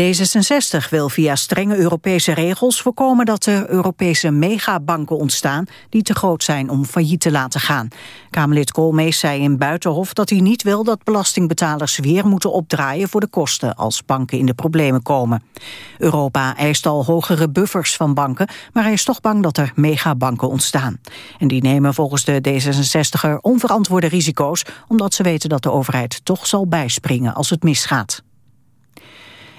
D66 wil via strenge Europese regels voorkomen dat er Europese megabanken ontstaan die te groot zijn om failliet te laten gaan. Kamerlid Koolmees zei in Buitenhof dat hij niet wil dat belastingbetalers weer moeten opdraaien voor de kosten als banken in de problemen komen. Europa eist al hogere buffers van banken, maar hij is toch bang dat er megabanken ontstaan. En die nemen volgens de D66er onverantwoorde risico's omdat ze weten dat de overheid toch zal bijspringen als het misgaat.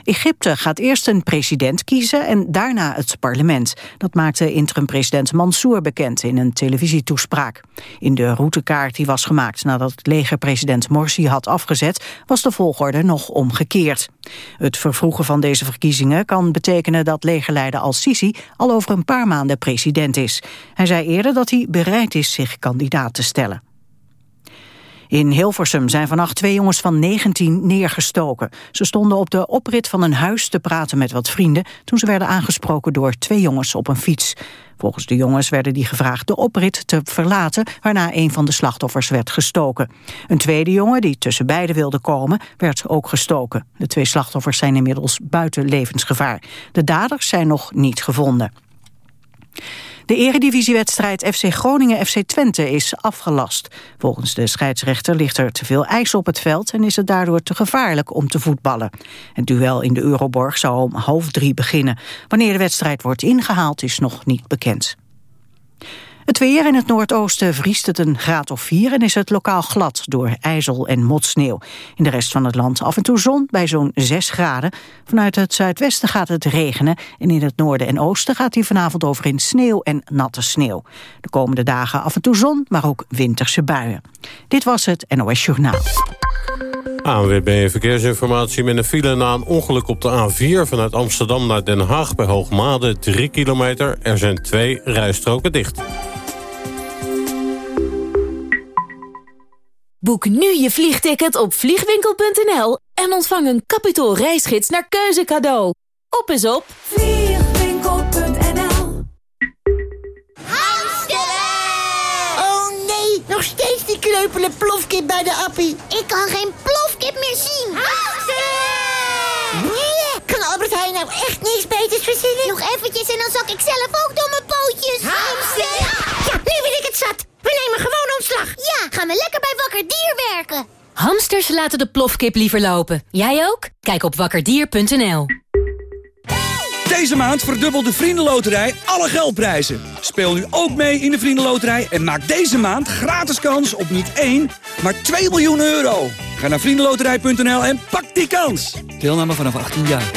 Egypte gaat eerst een president kiezen en daarna het parlement. Dat maakte interim-president Mansour bekend in een televisietoespraak. In de routekaart die was gemaakt nadat het leger president Morsi had afgezet... was de volgorde nog omgekeerd. Het vervroegen van deze verkiezingen kan betekenen dat legerleider al-Sisi... al over een paar maanden president is. Hij zei eerder dat hij bereid is zich kandidaat te stellen. In Hilversum zijn vannacht twee jongens van 19 neergestoken. Ze stonden op de oprit van een huis te praten met wat vrienden... toen ze werden aangesproken door twee jongens op een fiets. Volgens de jongens werden die gevraagd de oprit te verlaten... waarna een van de slachtoffers werd gestoken. Een tweede jongen, die tussen beiden wilde komen, werd ook gestoken. De twee slachtoffers zijn inmiddels buiten levensgevaar. De daders zijn nog niet gevonden. De eredivisiewedstrijd FC Groningen-FC Twente is afgelast. Volgens de scheidsrechter ligt er te veel ijs op het veld... en is het daardoor te gevaarlijk om te voetballen. Het duel in de Euroborg zou om half drie beginnen. Wanneer de wedstrijd wordt ingehaald is nog niet bekend. Het weer in het noordoosten vriest het een graad of 4 en is het lokaal glad door ijzel en motsneeuw. In de rest van het land af en toe zon bij zo'n 6 graden. Vanuit het zuidwesten gaat het regenen en in het noorden en oosten gaat hij vanavond over in sneeuw en natte sneeuw. De komende dagen af en toe zon, maar ook winterse buien. Dit was het NOS Journaal. ANWB Verkeersinformatie met een file na een ongeluk op de A4... vanuit Amsterdam naar Den Haag bij Hoogmade, 3 kilometer. Er zijn twee rijstroken dicht. Boek nu je vliegticket op vliegwinkel.nl en ontvang een kapitaal reisgids naar keuze cadeau. Op is op vliegwinkel.nl Oh nee, nog steeds die kreupele plofkip bij de appie. Ik kan geen plofkip meer zien. Nee, kan Albert Heijn nou echt niks beters verzinnen? Nog eventjes en dan zak ik zelf ook door mijn pootjes. Hamster! Ja, nu ben ik het zat. Gewoon ontslag. Ja, gaan we lekker bij Wakker Dier werken. Hamsters laten de plofkip liever lopen. Jij ook? Kijk op wakkerdier.nl. Deze maand verdubbelt de Vriendenloterij alle geldprijzen. Speel nu ook mee in de Vriendenloterij en maak deze maand gratis kans op niet 1, maar 2 miljoen euro. Ga naar vriendenloterij.nl en pak die kans. Deelname vanaf 18 jaar.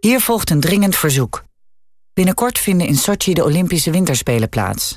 Hier volgt een dringend verzoek. Binnenkort vinden in Sochi de Olympische Winterspelen plaats.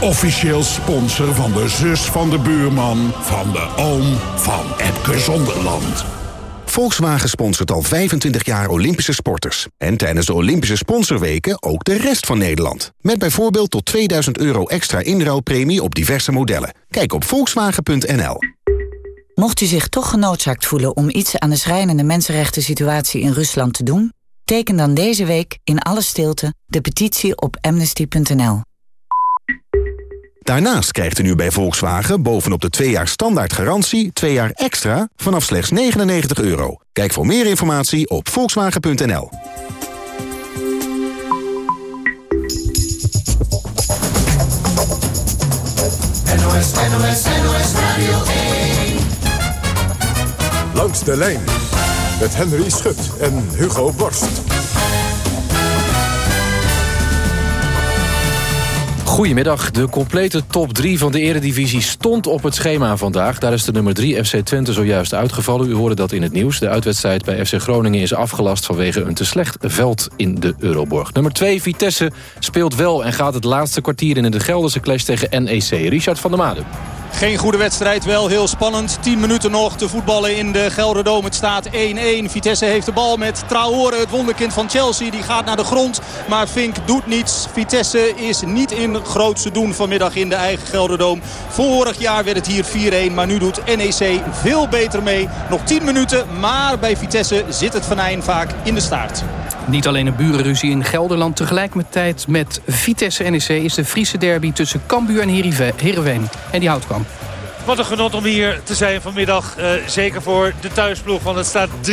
Officieel sponsor van de zus van de buurman... van de oom van Epke Zonderland. Volkswagen sponsort al 25 jaar Olympische sporters. En tijdens de Olympische sponsorweken ook de rest van Nederland. Met bijvoorbeeld tot 2000 euro extra inruilpremie op diverse modellen. Kijk op volkswagen.nl. Mocht u zich toch genoodzaakt voelen om iets aan de schrijnende mensenrechten situatie in Rusland te doen... teken dan deze week in alle stilte de petitie op amnesty.nl. Daarnaast krijgt u nu bij Volkswagen bovenop de 2 jaar standaard garantie... 2 jaar extra vanaf slechts 99 euro. Kijk voor meer informatie op volkswagen.nl. NOS, NOS, NOS Radio 1. Langs de lijn met Henry Schut en Hugo Borst. Goedemiddag. De complete top 3 van de eredivisie stond op het schema vandaag. Daar is de nummer 3 FC Twente zojuist uitgevallen. U hoorde dat in het nieuws. De uitwedstrijd bij FC Groningen is afgelast vanwege een te slecht veld in de Euroborg. Nummer 2 Vitesse speelt wel en gaat het laatste kwartier in de Gelderse clash tegen NEC. Richard van der Maden. Geen goede wedstrijd, wel heel spannend. 10 minuten nog te voetballen in de Gelderdoom. Het staat 1-1. Vitesse heeft de bal met Traore, het wonderkind van Chelsea. Die gaat naar de grond, maar Fink doet niets. Vitesse is niet in grootste doen vanmiddag in de eigen Gelderdoom. Vorig jaar werd het hier 4-1, maar nu doet NEC veel beter mee. Nog 10 minuten, maar bij Vitesse zit het venijn vaak in de staart. Niet alleen een burenruzie in Gelderland. Tegelijkertijd met Vitesse NEC is de Friese derby tussen Cambuur en Heerenveen. En die houdt kwam. Wat een genot om hier te zijn vanmiddag. Uh, zeker voor de thuisploeg. Want het staat 3-0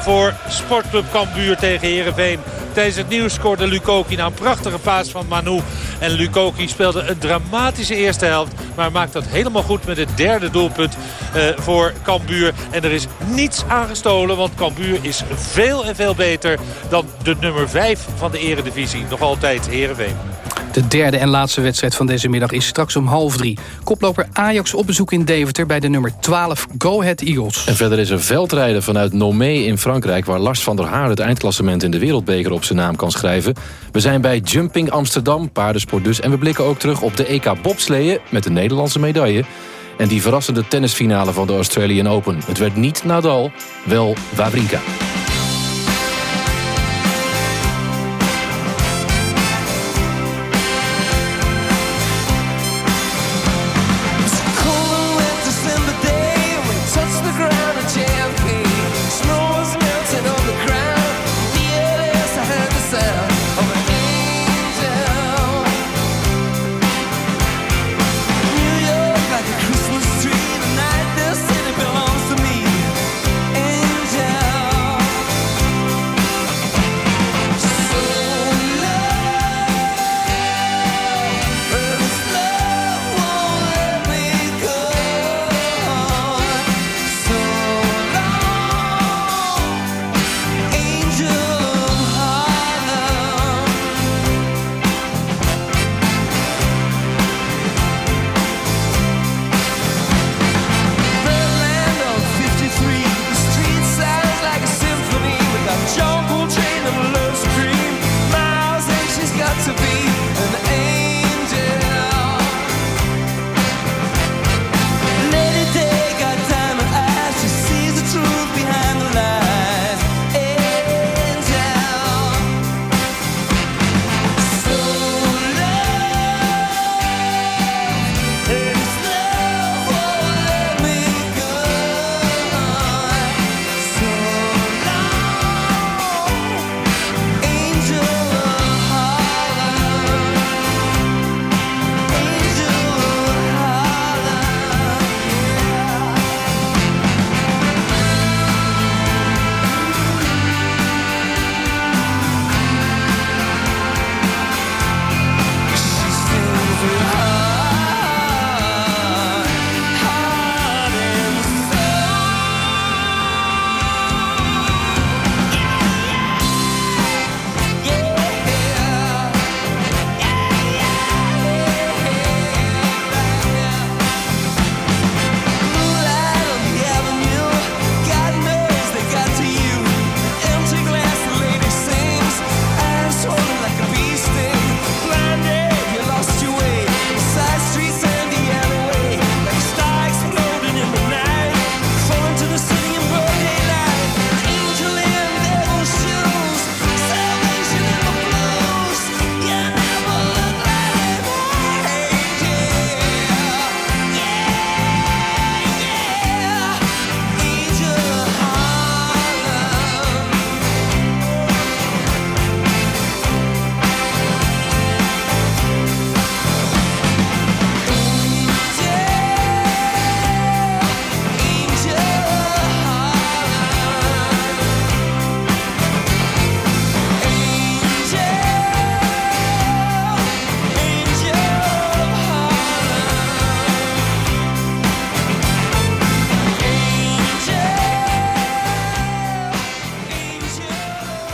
voor Sportclub Cambuur tegen Heerenveen. Tijdens het nieuws scoorde Lukoki na een prachtige paas van Manu. En Lukoki speelde een dramatische eerste helft. Maar maakt dat helemaal goed met het derde doelpunt uh, voor Cambuur. En er is niets aangestolen. Want Cambuur is veel en veel beter dan de nummer 5 van de eredivisie. Nog altijd Heerenveen. De derde en laatste wedstrijd van deze middag is straks om half drie. Koploper Ajax op bezoek in Deventer bij de nummer 12 Go Ahead Eagles. En verder is er veldrijden vanuit Nomé in Frankrijk... waar Lars van der Haar het eindklassement in de wereldbeker op zijn naam kan schrijven. We zijn bij Jumping Amsterdam, paardensport dus... en we blikken ook terug op de EK bobsleeën met de Nederlandse medaille... en die verrassende tennisfinale van de Australian Open. Het werd niet Nadal, wel Wawrinka.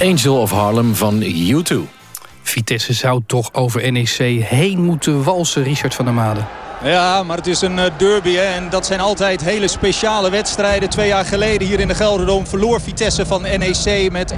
Angel of Harlem van U2. Vitesse zou toch over NEC heen moeten walsen, Richard van der Made. Ja, maar het is een eh, derby hè? en dat zijn altijd hele speciale wedstrijden. Twee jaar geleden hier in de Gelderdoom verloor Vitesse van NEC met 1-0.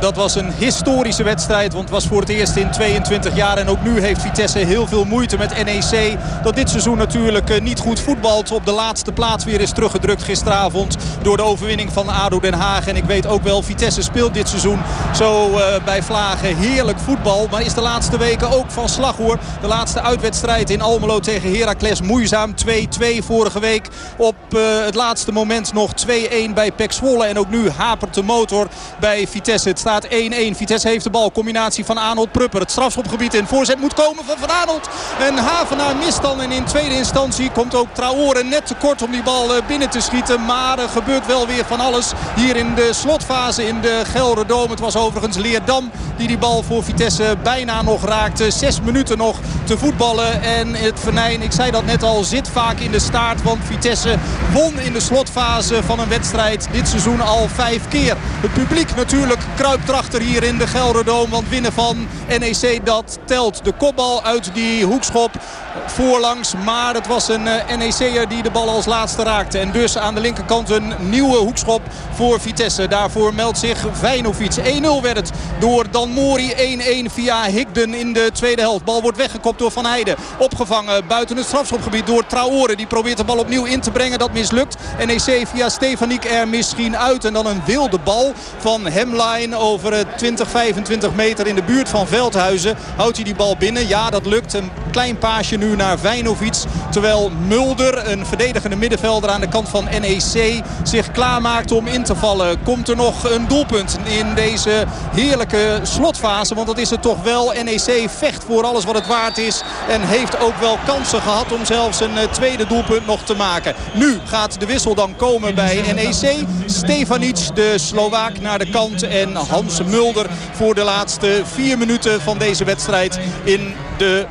Dat was een historische wedstrijd, want het was voor het eerst in 22 jaar. En ook nu heeft Vitesse heel veel moeite met NEC. Dat dit seizoen natuurlijk eh, niet goed voetbalt. Op de laatste plaats weer is teruggedrukt gisteravond door de overwinning van ADO Den Haag. En ik weet ook wel, Vitesse speelt dit seizoen zo uh, bij Vlagen heerlijk voetbal. Maar is de laatste weken ook van slag hoor. De laatste uitwedstrijd in Almelo tegen tegen Heracles moeizaam. 2-2 vorige week. Op uh, het laatste moment nog 2-1 bij Pek Zwolle. En ook nu hapert de motor bij Vitesse. Het staat 1-1. Vitesse heeft de bal. Combinatie van Arnold Prupper. Het strafschopgebied in. Voorzet moet komen van Van Arnold. En Havenaar mist dan. En in tweede instantie komt ook Traore net te kort om die bal uh, binnen te schieten. Maar er gebeurt wel weer van alles hier in de slotfase in de Gelderdoom. Het was overigens Leerdam die die bal voor Vitesse bijna nog raakte. Zes minuten nog te voetballen. En het ik zei dat net al, zit vaak in de staart. Want Vitesse won in de slotfase van een wedstrijd dit seizoen al vijf keer. Het publiek natuurlijk kruipt erachter hier in de Gelderdoom. Want winnen van NEC dat telt. De kopbal uit die hoekschop voorlangs. Maar het was een uh, NEC'er die de bal als laatste raakte. En dus aan de linkerkant een nieuwe hoekschop voor Vitesse. Daarvoor meldt zich Vijnovic. 1-0 werd het door Dan Mori. 1-1 via Higden in de tweede helft. Bal wordt weggekopt door Van Heijden. Opgevangen buiten het strafschopgebied door Traore. Die probeert de bal opnieuw in te brengen. Dat mislukt. NEC via Stefaniek er misschien uit. En dan een wilde bal van Hemline over 20, 25 meter in de buurt van Veldhuizen. Houdt hij die bal binnen? Ja, dat lukt. Een klein paasje nu naar Vijnovic. Terwijl Mulder, een verdedigende middenvelder aan de kant van NEC, zich klaarmaakt om in te vallen. Komt er nog een doelpunt in deze heerlijke slotfase. Want dat is het toch wel. NEC vecht voor alles wat het waard is. En heeft ook wel kansen gehad om zelfs een eh, tweede doelpunt nog te maken. Nu gaat de wissel dan komen bij NEC. Stefanic, de Slovaak, naar de kant. En Hans Mulder voor de laatste vier minuten van deze wedstrijd in de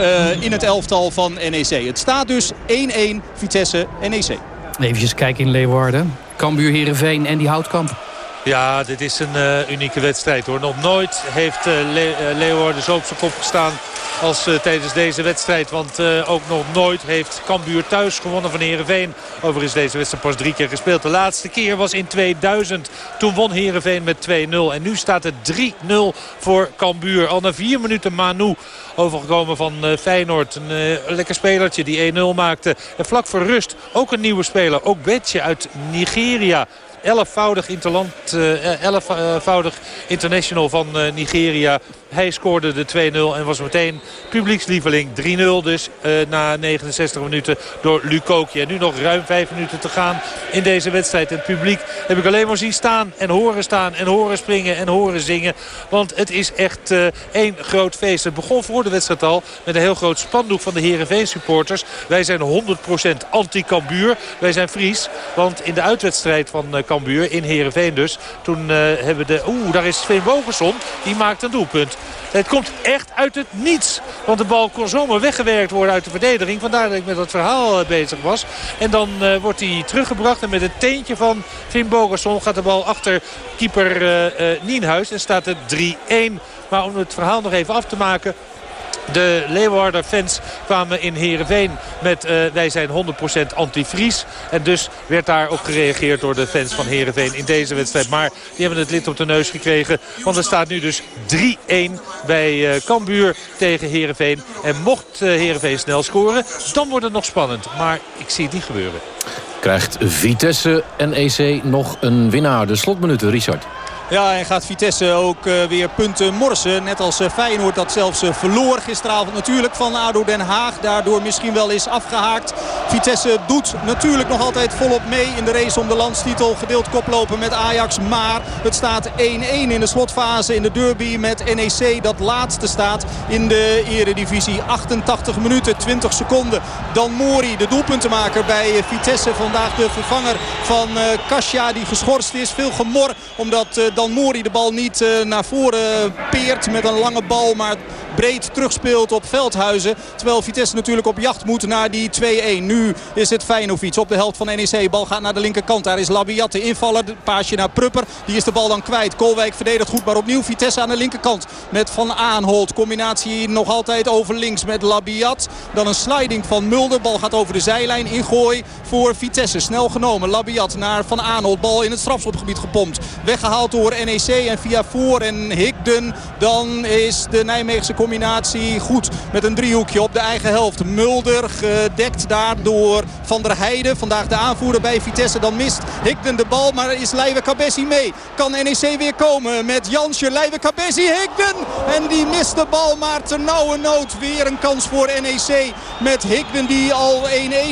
uh, in het elftal van NEC. Het staat dus 1-1 Vitesse NEC. Even kijken in Leeuwarden. Cambuur Heerenveen en die Houtkamp. Ja, dit is een uh, unieke wedstrijd hoor. Nog nooit heeft uh, Le Leeuwarden zo op zijn kop gestaan als uh, tijdens deze wedstrijd. Want uh, ook nog nooit heeft Cambuur thuis gewonnen van Heerenveen. Overigens deze wedstrijd pas drie keer gespeeld. De laatste keer was in 2000. Toen won Heerenveen met 2-0. En nu staat het 3-0 voor Cambuur. Al na vier minuten Manu overgekomen van uh, Feyenoord. Een lekker spelertje die 1-0 maakte. En vlak voor rust ook een nieuwe speler. Ook Betje uit Nigeria. 11-voudig interland, 11-voudig international van uh, Nigeria. Hij scoorde de 2-0 en was meteen publiekslieveling. 3-0 dus uh, na 69 minuten door Lukoki. En nu nog ruim 5 minuten te gaan in deze wedstrijd. En het publiek heb ik alleen maar zien staan en horen staan en horen springen en horen zingen. Want het is echt uh, één groot feest. Het begon voor de wedstrijd al met een heel groot spandoek van de Heerenveen supporters. Wij zijn 100% anti-Cambuur. Wij zijn Fries. Want in de uitwedstrijd van uh, In Heerenveen dus. Toen hebben we de... Oeh, daar is Sven Bogerson. Die maakt een doelpunt. Het komt echt uit het niets. Want de bal kon zomaar weggewerkt worden uit de verdediging. Vandaar dat ik met dat verhaal bezig was. En dan uh, wordt hij teruggebracht. En met het teentje van Finn Bogerson gaat de bal achter keeper uh, Nienhuis. En staat het 3-1. Maar om het verhaal nog even af te maken... De Leeuwarder fans kwamen in Heerenveen met uh, wij zijn 100% anti-Fries. En dus werd daar ook gereageerd door de fans van Heerenveen in deze wedstrijd. Maar die hebben het lid op de neus gekregen. Want er staat nu dus 3-1 bij uh, Cambuur tegen Heerenveen. En mocht uh, Heerenveen snel scoren, dan wordt het nog spannend. Maar ik zie het niet gebeuren. Krijgt Vitesse NEC nog een winnaar. De slotminuten, Richard. Ja, en gaat Vitesse ook uh, weer punten morsen. Net als uh, Feyenoord dat zelfs uh, verloor gisteravond natuurlijk van ADO Den Haag. Daardoor misschien wel is afgehaakt. Vitesse doet natuurlijk nog altijd volop mee in de race om de landstitel. Gedeeld koplopen met Ajax. Maar het staat 1-1 in de slotfase in de derby met NEC. Dat laatste staat in de eredivisie. 88 minuten, 20 seconden. Dan Mori, de doelpuntenmaker bij Vitesse. Vandaag de vervanger van Kasia die geschorst is. Veel gemor omdat dan Mori de bal niet uh, naar voren peert met een lange bal. Maar breed terugspeelt op Veldhuizen. Terwijl Vitesse natuurlijk op jacht moet naar die 2-1. Nu is het Feinovic op de helft van NEC. Bal gaat naar de linkerkant. Daar is Labiat de invaller. Paasje naar Prupper. Die is de bal dan kwijt. Kolwijk verdedigt goed. Maar opnieuw Vitesse aan de linkerkant. Met Van Aanholt. Combinatie nog altijd over links met Labiat. Dan een sliding van Mulder. Bal gaat over de zijlijn. Ingooi voor Vitesse. Snel genomen. Labiat naar Van Aanholt. Bal in het strafschopgebied gepompt. Weggehaald door NEC. En via voor en Higden. Dan is de Nijmeegse combinatie goed. Met een driehoekje op de eigen helft. Mulder gedekt daardoor Van der Heijden. Vandaag de aanvoerder bij Vitesse. Dan mist Higden de bal. Maar is Leiwe Cabessi mee. Kan NEC weer komen met Jansje. Leiwe Cabessi. Higden. En die mist de bal. Maar ter nauwe nood weer een kans voor NEC. Met Higden die al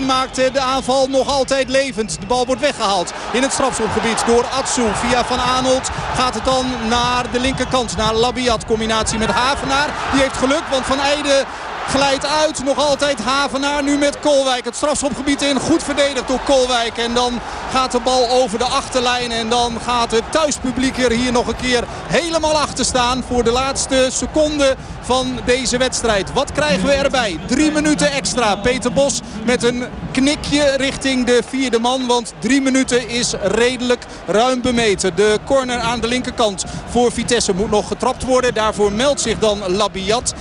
1-1 maakte. De aanval nog altijd levend. De bal wordt weggehaald in het strafschopgebied door Atsu. Via Van Aanholt gaat het dan naar de linkerkant. Naar Labiat. Combinatie met Havenaar. Die heeft geluk want Van Eijden Glijdt uit, nog altijd Havenaar nu met Kolwijk. Het strafschopgebied in, goed verdedigd door Kolwijk. En dan gaat de bal over de achterlijn. En dan gaat het thuispubliek er hier nog een keer helemaal achter staan. Voor de laatste seconde van deze wedstrijd. Wat krijgen we erbij? Drie minuten extra. Peter Bos met een knikje richting de vierde man. Want drie minuten is redelijk ruim bemeten. De corner aan de linkerkant voor Vitesse moet nog getrapt worden. Daarvoor meldt zich dan Labiat.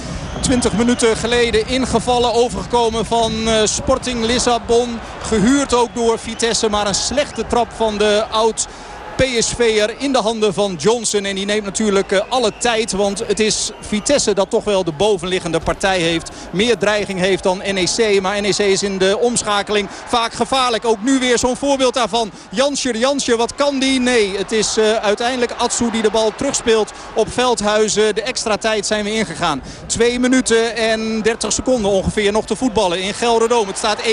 20 minuten geleden ingevallen. Overgekomen van uh, Sporting Lissabon. Gehuurd ook door Vitesse. Maar een slechte trap van de oud PSV'er in de handen van Johnson. En die neemt natuurlijk uh, alle tijd. Want het is Vitesse dat toch wel de bovenliggende partij heeft. Meer dreiging heeft dan NEC. Maar NEC is in de omschakeling vaak gevaarlijk. Ook nu weer zo'n voorbeeld daarvan. Jansje, Jansje, wat kan die? Nee, het is uh, uiteindelijk Atsu die de bal terugspeelt op Veldhuizen. De extra tijd zijn we ingegaan. 2 minuten en 30 seconden ongeveer nog te voetballen in Gelderdoom. Het staat 1-1.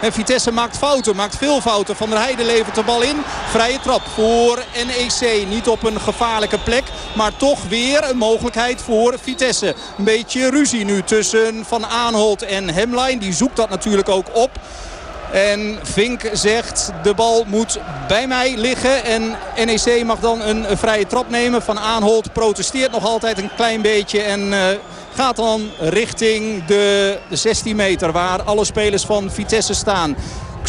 En Vitesse maakt fouten, maakt veel fouten. Van der Heijden levert de bal in. Vrije trap voor voor NEC. Niet op een gevaarlijke plek, maar toch weer een mogelijkheid voor Vitesse. Een beetje ruzie nu tussen Van Aanholt en Hemline. Die zoekt dat natuurlijk ook op. En Vink zegt de bal moet bij mij liggen. En NEC mag dan een vrije trap nemen. Van Aanholt protesteert nog altijd een klein beetje. En uh, gaat dan richting de 16 meter waar alle spelers van Vitesse staan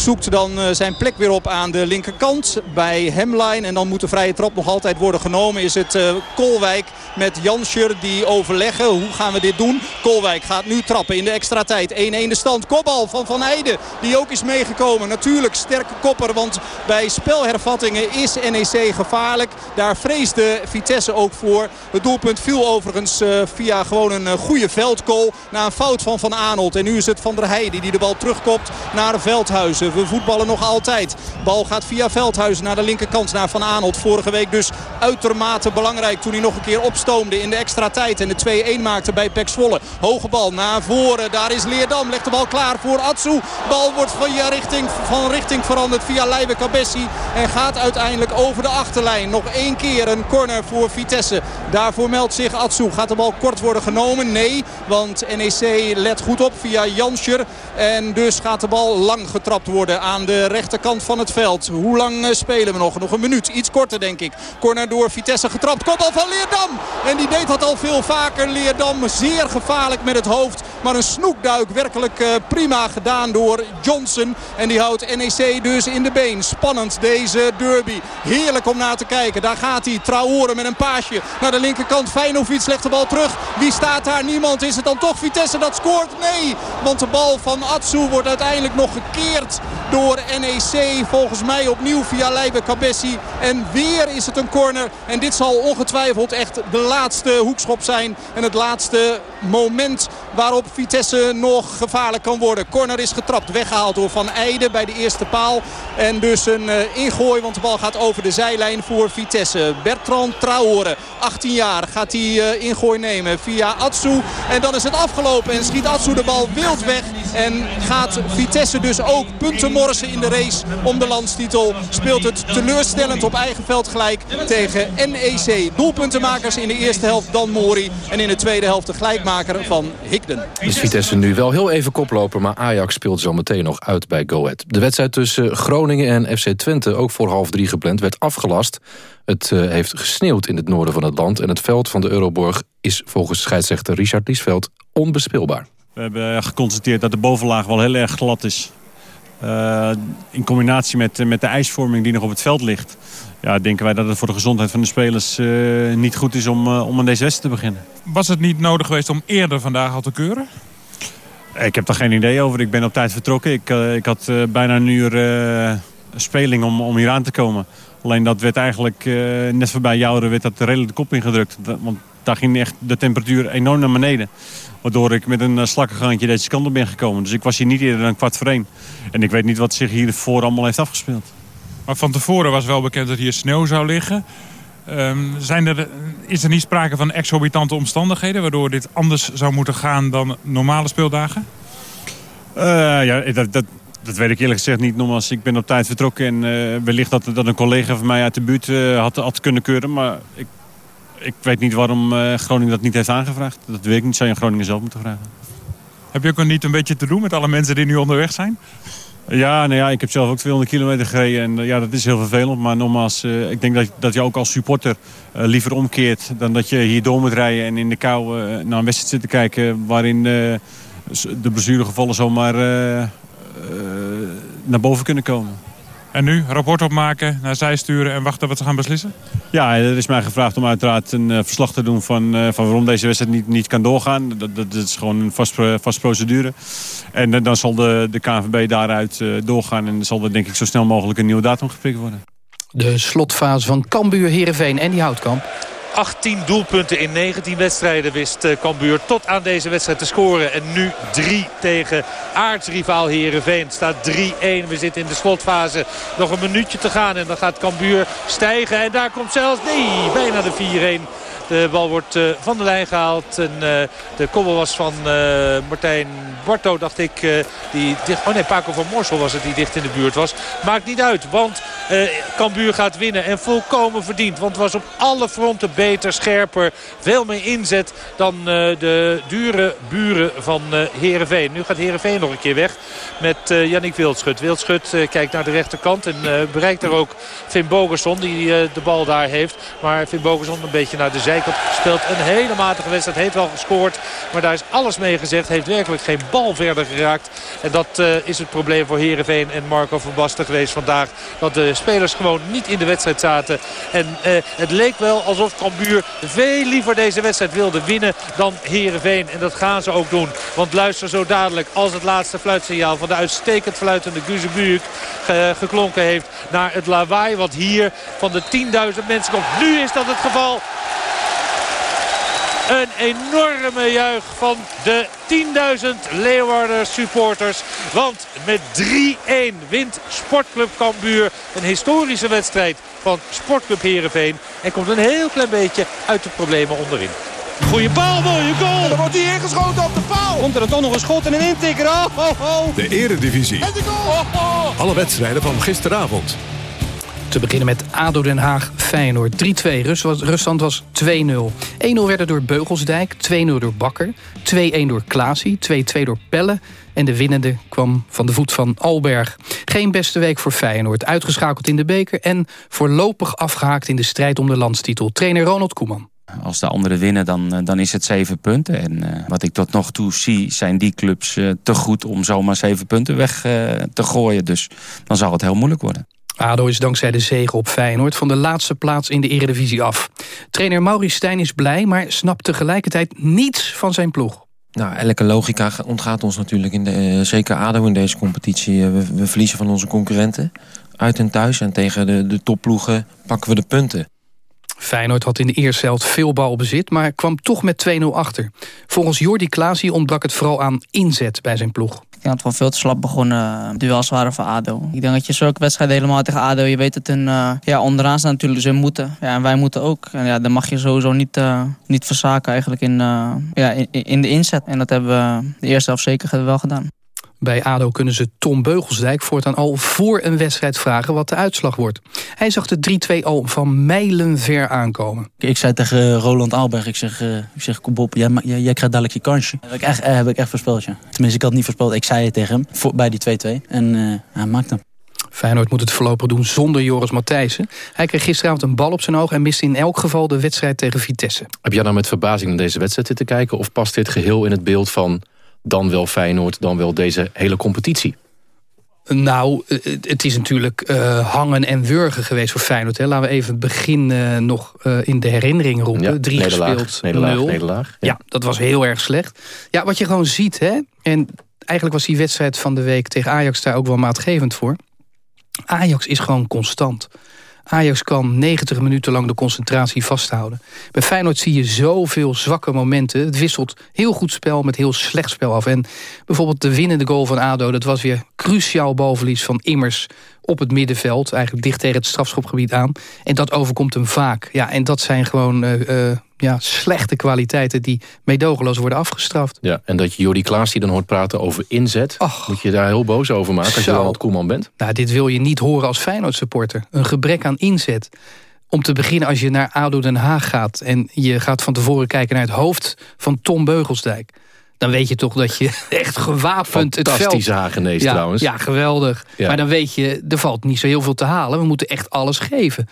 zoekt dan eh, zijn plek weer op aan de linkerkant bij Hemline. En dan moet de vrije trap nog altijd worden genomen. Is het uh, Kolwijk met Janscher die overleggen. Hoe gaan we dit doen? Kolwijk gaat nu trappen in de extra tijd. 1-1 de stand. Kopbal van Van Eijden die ook is meegekomen. Natuurlijk sterke kopper. Want bij spelhervattingen is NEC gevaarlijk. Daar vreesde Vitesse ook voor. Het doelpunt viel overigens uh, via gewoon een goede veldgoal. Na een fout van Van Aanholt. En nu is het Van der Heijden die de bal terugkopt naar Veldhuizen. We voetballen nog altijd. Bal gaat via Veldhuizen naar de linkerkant. Naar Van Aanholt. Vorige week dus uitermate belangrijk. Toen hij nog een keer opstoomde in de extra tijd. En de 2-1 maakte bij Pek Zwolle. Hoge bal naar voren. Daar is Leerdam. Legt de bal klaar voor Atsu. Bal wordt via richting, van richting veranderd via Leibe Cabessi. En gaat uiteindelijk over de achterlijn. Nog één keer een corner voor Vitesse. Daarvoor meldt zich Atsu. Gaat de bal kort worden genomen? Nee. Want NEC let goed op via Janscher. En dus gaat de bal lang getrapt worden worden aan de rechterkant van het veld. Hoe lang eh, spelen we nog? Nog een minuut. Iets korter denk ik. Corner door Vitesse getrapt. Kopbal van Leerdam. En die deed dat al veel vaker. Leerdam zeer gevaarlijk met het hoofd. Maar een snoekduik werkelijk uh, prima gedaan door Johnson. En die houdt NEC dus in de been. Spannend deze derby. Heerlijk om naar te kijken. Daar gaat hij. Traore met een paasje naar de linkerkant. Feinovic legt de bal terug. Wie staat daar? Niemand. Is het dan toch Vitesse dat scoort? Nee. Want de bal van Atsu wordt uiteindelijk nog gekeerd door NEC. Volgens mij opnieuw via Leibe Cabessi. En weer is het een corner. En dit zal ongetwijfeld echt de laatste hoekschop zijn. En het laatste moment waarop Vitesse nog gevaarlijk kan worden. Corner is getrapt. Weggehaald door Van Eijden bij de eerste paal. En dus een uh, ingooi. Want de bal gaat over de zijlijn voor Vitesse. Bertrand Traore. 18 jaar gaat hij uh, ingooi nemen via Atsu. En dan is het afgelopen. En schiet Atsu de bal wild weg. En gaat Vitesse dus ook punten morsen in de race om de landstitel. Speelt het teleurstellend op eigen veld gelijk tegen NEC. Doelpuntenmakers in de eerste helft Dan Mori. En in de tweede helft de gelijkmaker van Hik Dus Vitesse nu wel heel even koploper, maar Ajax speelt zo meteen nog uit bij Go Ahead. De wedstrijd tussen Groningen en FC Twente, ook voor half drie gepland, werd afgelast. Het uh, heeft gesneeuwd in het noorden van het land... en het veld van de Euroborg is volgens scheidsrechter Richard Liesveld onbespeelbaar. We hebben geconstateerd dat de bovenlaag wel heel erg glad is. Uh, in combinatie met, met de ijsvorming die nog op het veld ligt... Ja, denken wij dat het voor de gezondheid van de spelers uh, niet goed is om, uh, om aan deze wedstrijd te beginnen. Was het niet nodig geweest om eerder vandaag al te keuren? Ik heb daar geen idee over. Ik ben op tijd vertrokken. Ik, ik had bijna een uur speling om, om hier aan te komen. Alleen dat werd eigenlijk net voorbij Jouren werd dat redelijk de kop ingedrukt. Want daar ging echt de temperatuur enorm naar beneden. Waardoor ik met een slakkengangetje deze kant op ben gekomen. Dus ik was hier niet eerder dan kwart voor één. En ik weet niet wat zich hiervoor allemaal heeft afgespeeld. Maar van tevoren was wel bekend dat hier sneeuw zou liggen. Um, zijn er, is er niet sprake van exorbitante omstandigheden... waardoor dit anders zou moeten gaan dan normale speeldagen? Uh, ja, dat, dat, dat weet ik eerlijk gezegd niet. Nogmaals, ik ben op tijd vertrokken. En uh, wellicht dat, dat een collega van mij uit de buurt uh, had, had kunnen keuren. Maar ik, ik weet niet waarom Groningen dat niet heeft aangevraagd. Dat weet ik niet. Zou je Groningen zelf moeten vragen. Heb je ook niet een beetje te doen met alle mensen die nu onderweg zijn? Ja, nou ja, ik heb zelf ook 200 kilometer gereden. En ja, dat is heel vervelend. Maar nogmaals, uh, ik denk dat, dat je ook als supporter uh, liever omkeert... dan dat je hier door moet rijden en in de kou naar een wedstrijd zit te kijken... waarin de blessuregevallen zomaar naar boven kunnen komen. En nu rapport opmaken, naar zij sturen en wachten wat ze gaan beslissen? Ja, er is mij gevraagd om uiteraard een uh, verslag te doen van, uh, van waarom deze wedstrijd niet, niet kan doorgaan. Dat, dat, dat is gewoon een vast, vast procedure. En uh, dan zal de, de KNVB daaruit doorgaan en zal er denk ik zo snel mogelijk een nieuwe datum geprikt worden. De slotfase van Cambuur, Heerenveen en die Houtkamp. 18 doelpunten in 19 wedstrijden wist Cambuur tot aan deze wedstrijd te scoren. En nu 3 tegen aardsrivaal Herenveen. Staat 3-1. We zitten in de slotfase. Nog een minuutje te gaan en dan gaat Cambuur stijgen. En daar komt zelfs, nee, bijna de 4-1. De bal wordt uh, van de lijn gehaald. En, uh, de kobbel was van uh, Martijn Barto, dacht ik. die dicht, oh nee, Paco van Morsel was het die dicht in de buurt was. Maakt niet uit, want Cambuur gaat winnen. En volkomen verdiend. Want het was op alle fronten beter, scherper. Veel meer inzet dan de dure buren van Heerenveen. Nu gaat Heerenveen nog een keer weg met Yannick Wildschut. Wildschut kijkt naar de rechterkant en bereikt er ook Finn Bogerson die de bal daar heeft. Maar Finn Bogerson een beetje naar de speelt een hele matige wedstrijd. Heeft wel gescoord. Maar daar is alles mee gezegd. Heeft werkelijk geen bal verder geraakt. En dat uh, is het probleem voor Heerenveen en Marco van Basten geweest vandaag. Dat de spelers gewoon niet in de wedstrijd zaten. En uh, het leek wel alsof Cambuur veel liever deze wedstrijd wilde winnen dan Heerenveen. En dat gaan ze ook doen. Want luister zo dadelijk als het laatste fluitsignaal van de uitstekend fluitende Guzebuurk uh, geklonken heeft naar het lawaai. Wat hier van de 10.000 mensen komt. Nu is dat het geval. Een enorme juich van de 10.000 Leeuwarden supporters. Want met 3-1 wint Sportclub Cambuur een historische wedstrijd van Sportclub Heerenveen. En komt een heel klein beetje uit de problemen onderin. Goeie paal, mooie goal. Dan wordt hij ingeschoten op de paal. Komt er dan toch nog een schot en een intikker. Oh, oh, oh. De eredivisie. En de goal. Oh, oh. Alle wedstrijden van gisteravond. Te beginnen met ADO Den Haag Feyenoord. 3-2. Ruststand was 2-0. 1-0 werd er door Beugelsdijk. 2-0 door Bakker. 2-1 door Klaasie. 2-2 door Pelle. En de winnende kwam van de voet van Alberg. Geen beste week voor Feyenoord. Uitgeschakeld in de beker. En voorlopig afgehaakt in de strijd om de landstitel. Trainer Ronald Koeman. Als de anderen winnen, dan, dan is het zeven punten. En uh, wat ik tot nog toe zie, zijn die clubs uh, te goed om zomaar zeven punten weg te gooien. Dus dan zal het heel moeilijk worden. ADO is dankzij de zege op Feyenoord van de laatste plaats in de eredivisie af. Trainer Maurice Stijn is blij, maar snapt tegelijkertijd niets van zijn ploeg. Nou, elke logica ontgaat ons natuurlijk, in de, zeker ADO in deze competitie. We, we, verliezen van onze concurrenten uit en thuis. En tegen de, de topploegen pakken we de punten. Feyenoord had in de eerste helft veel balbezit, maar kwam toch met 2-0 achter. Volgens Jordi Klaasie ontbrak het vooral aan inzet bij zijn ploeg. Ik denk dat we veel te slap begonnen duels waren voor ADO. Ik denk dat je zulke wedstrijden helemaal tegen ADO... je weet het, een, uh, ja, onderaan staan natuurlijk, dus we moeten. Ja, en wij moeten ook. En ja, dan mag je sowieso niet, uh, niet verzaken eigenlijk in, ja, in, in, de inzet. En dat hebben we de eerste helft zeker wel gedaan. Bij ADO kunnen ze Tom Beugelsdijk voortaan al voor een wedstrijd vragen wat de uitslag wordt. Hij zag de 3-2 al van mijlen ver aankomen. Ik zei tegen Roland Aalberg, ik zeg, uh, ik zeg kom op, jij, jij, jij krijgt dadelijk je kansje. Heb ik echt, uh, heb ik echt voorspeld, ja. Tenminste, ik had het niet voorspeld, ik zei het tegen hem voor, bij die 2-2 en uh, hij maakte hem. Feyenoord moet het voorlopig doen zonder Joris Matthijssen. Hij kreeg gisteravond een bal op zijn oog... en miste in elk geval de wedstrijd tegen Vitesse. Heb jij nou met verbazing naar deze wedstrijd zitten kijken... of past dit geheel in het beeld van dan wel Feyenoord... dan wel deze hele competitie? Nou, het is natuurlijk uh, hangen en wurgen geweest voor Feyenoord. Hè. Laten we even het begin uh, nog uh, in de herinnering roepen. Ja, Drie nederlaag, gespeeld, nederlaag, nul. nederlaag. Ja. ja, dat was heel erg slecht. Ja, wat je gewoon ziet, hè, en eigenlijk was die wedstrijd van de week tegen Ajax daar ook wel maatgevend voor. Ajax is gewoon constant. Ajax kan 90 minuten lang de concentratie vasthouden. Bij Feyenoord zie je zoveel zwakke momenten. Het wisselt heel goed spel met heel slecht spel af. En bijvoorbeeld de winnende goal van ADO... dat was weer cruciaal balverlies van Immers op het middenveld. Eigenlijk dicht tegen het strafschopgebied aan. En dat overkomt hem vaak. Ja, en dat zijn gewoon uh, uh, ja, slechte kwaliteiten... die meedogenloos worden afgestraft. Ja, en dat je Jordi Klaas die dan hoort praten over inzet... Och, moet je daar heel boos over maken als zo. je Ronald Koeman bent? Nou, dit wil je niet horen als Feyenoord-supporter. Een gebrek aan inzet. Om te beginnen als je naar ADO Den Haag gaat... en je gaat van tevoren kijken naar het hoofd van Tom Beugelsdijk dan weet je toch dat je echt gewapend het veld... Fantastische Hagenees ja, trouwens. Ja, geweldig. Ja. Maar dan weet je, er valt niet zo heel veel te halen. We moeten echt alles geven.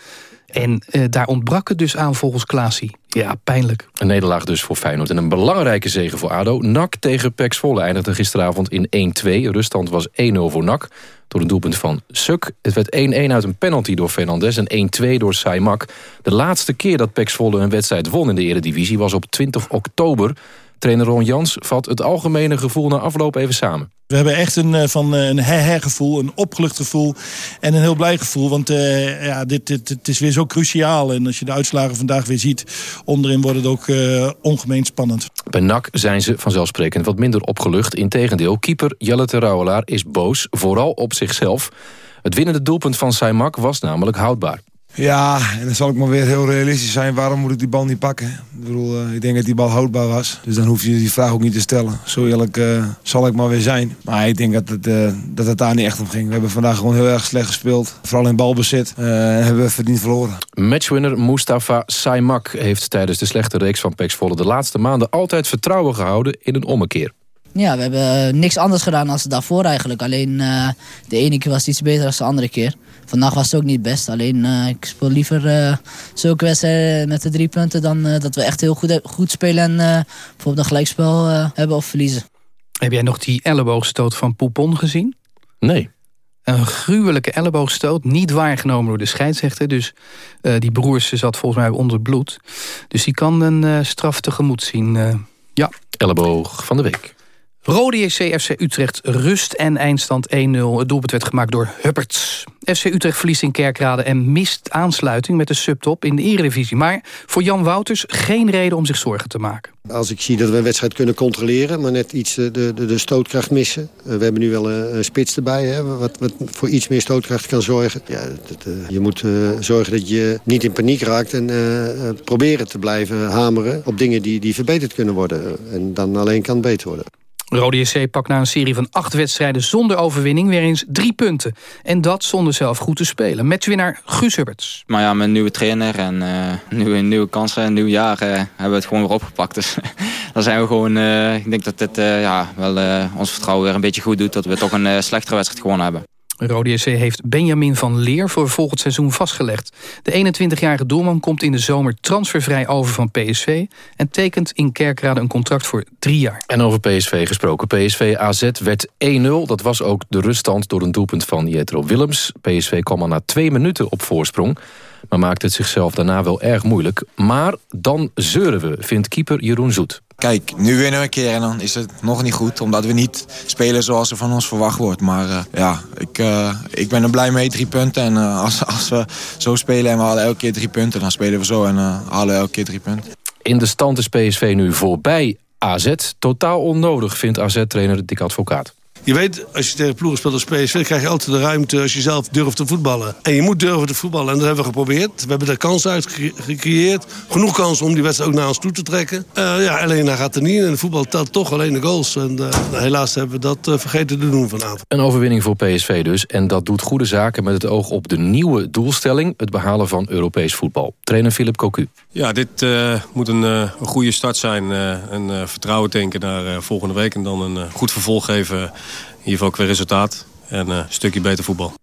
En uh, daar ontbrak het dus aan volgens Klaasie. Ja, pijnlijk. Een nederlaag dus voor Feyenoord. En een belangrijke zege voor ADO. NAC tegen PEC Zwolle eindigde gisteravond in 1-2. Ruststand was 1-0 voor NAC. Door een doelpunt van Suk. Het werd 1-1 uit een penalty door Fernandes en 1-2 door Saimak. De laatste keer dat PEC Zwolle een wedstrijd won in de Eredivisie... was op 20 oktober Trainer Ron Jans vat het algemene gevoel na afloop even samen. We hebben echt een, van een he-he gevoel, een opgelucht gevoel en een heel blij gevoel. Want uh, ja, dit, dit, het is weer zo cruciaal. En als je de uitslagen vandaag weer ziet, onderin wordt het ook uh, ongemeen spannend. Bij NAC zijn ze vanzelfsprekend wat minder opgelucht. Integendeel, keeper Jelle Terouwelaar is boos, vooral op zichzelf. Het winnende doelpunt van Saimak was namelijk houdbaar. Ja, en dan zal ik maar weer heel realistisch zijn. Waarom moet ik die bal niet pakken? Ik bedoel, uh, ik denk dat die bal houdbaar was. Dus dan hoef je die vraag ook niet te stellen. Zo eerlijk uh, zal ik maar weer zijn. Maar ik denk dat het, uh, dat het daar niet echt om ging. We hebben vandaag gewoon heel erg slecht gespeeld. Vooral in balbezit. en hebben we verdiend verloren. Matchwinner Mustafa Saimak heeft tijdens de slechte reeks van Pex Volle... de laatste maanden altijd vertrouwen gehouden in een ommekeer. Ja, we hebben niks anders gedaan dan daarvoor eigenlijk. Alleen de ene keer was het iets beter dan de andere keer. Vandaag was het ook niet best. Alleen uh, ik speel liever uh, zulke wedstrijden met de drie punten... dan uh, dat we echt heel goed, goed spelen en bijvoorbeeld een gelijkspel hebben of verliezen. Heb jij nog die elleboogstoot van Poupon gezien? Nee. Een gruwelijke elleboogstoot, niet waargenomen door de scheidsrechter. Dus die broers zat volgens mij onder het bloed. Dus die kan een straf tegemoet zien. ja. Elleboog van de week. Rode JC FC Utrecht rust en eindstand 1-0. Het doelpunt werd gemaakt door Hupperts. FC Utrecht verliest in Kerkrade en mist aansluiting met de subtop in de Eredivisie. Maar voor Jan Wouters geen reden om zich zorgen te maken. Als ik zie dat we een wedstrijd kunnen controleren, maar net iets de, de, de stootkracht missen. Uh, we hebben nu wel een, spits erbij, hè, wat, wat voor iets meer stootkracht kan zorgen. Ja, uh, je moet uh, zorgen dat je niet in paniek raakt en proberen te blijven hameren op dingen die, die verbeterd kunnen worden. En dan alleen kan het beter worden. Rode JC pakt na een serie van acht wedstrijden zonder overwinning weer eens drie punten. En dat zonder zelf goed te spelen. Matchwinnaar Guus Hubberts. Maar ja, met een nieuwe trainer en uh, nieuwe, nieuwe kansen en nieuw jaar uh, hebben we het gewoon weer opgepakt. Dus dan zijn we gewoon, uh, ik denk dat dit ja, wel ons vertrouwen weer een beetje goed doet. Dat we toch een slechtere wedstrijd gewonnen hebben. Rode JC heeft Benjamin van Leer voor volgend seizoen vastgelegd. De 21-jarige doelman komt in de zomer transfervrij over van PSV... en tekent in Kerkrade een contract voor drie jaar. En over PSV gesproken. PSV AZ werd 1-0. Dat was ook de ruststand door een doelpunt van Jetro Willems. PSV kwam al na twee minuten op voorsprong... maar maakte het zichzelf daarna wel erg moeilijk. Maar dan zeuren we, vindt keeper Jeroen Zoet. Kijk, nu winnen we een keer en dan is het nog niet goed. Omdat we niet spelen zoals er van ons verwacht wordt. Maar uh, ja, ik, uh, ik ben er blij mee, drie punten. En uh, als, als we zo spelen en we halen elke keer drie punten... dan spelen we zo en halen we elke keer drie punten. In de stand is PSV nu voorbij AZ. Totaal onnodig, vindt AZ-trainer Dick Advocaat. Je weet, als je tegen ploegen speelt als PSV... krijg je altijd de ruimte als je zelf durft te voetballen. En je moet durven te voetballen. En dat hebben we geprobeerd. We hebben er kansen uit gecreëerd. Genoeg kansen om die wedstrijd ook naar ons toe te trekken. Uh, ja, alleen daar gaat er niet in. En de voetbal telt toch alleen de goals. En uh, helaas hebben we dat uh, vergeten te doen vanavond. Een overwinning voor PSV dus. En dat doet goede zaken met het oog op de nieuwe doelstelling... het behalen van Europees voetbal. Trainer Philip Cocu. Ja, dit moet een, een, goede start zijn. en vertrouwen tanken naar volgende week. En dan een goed vervolg geven. Ieder geval qua resultaat. En een stukje beter voetbal.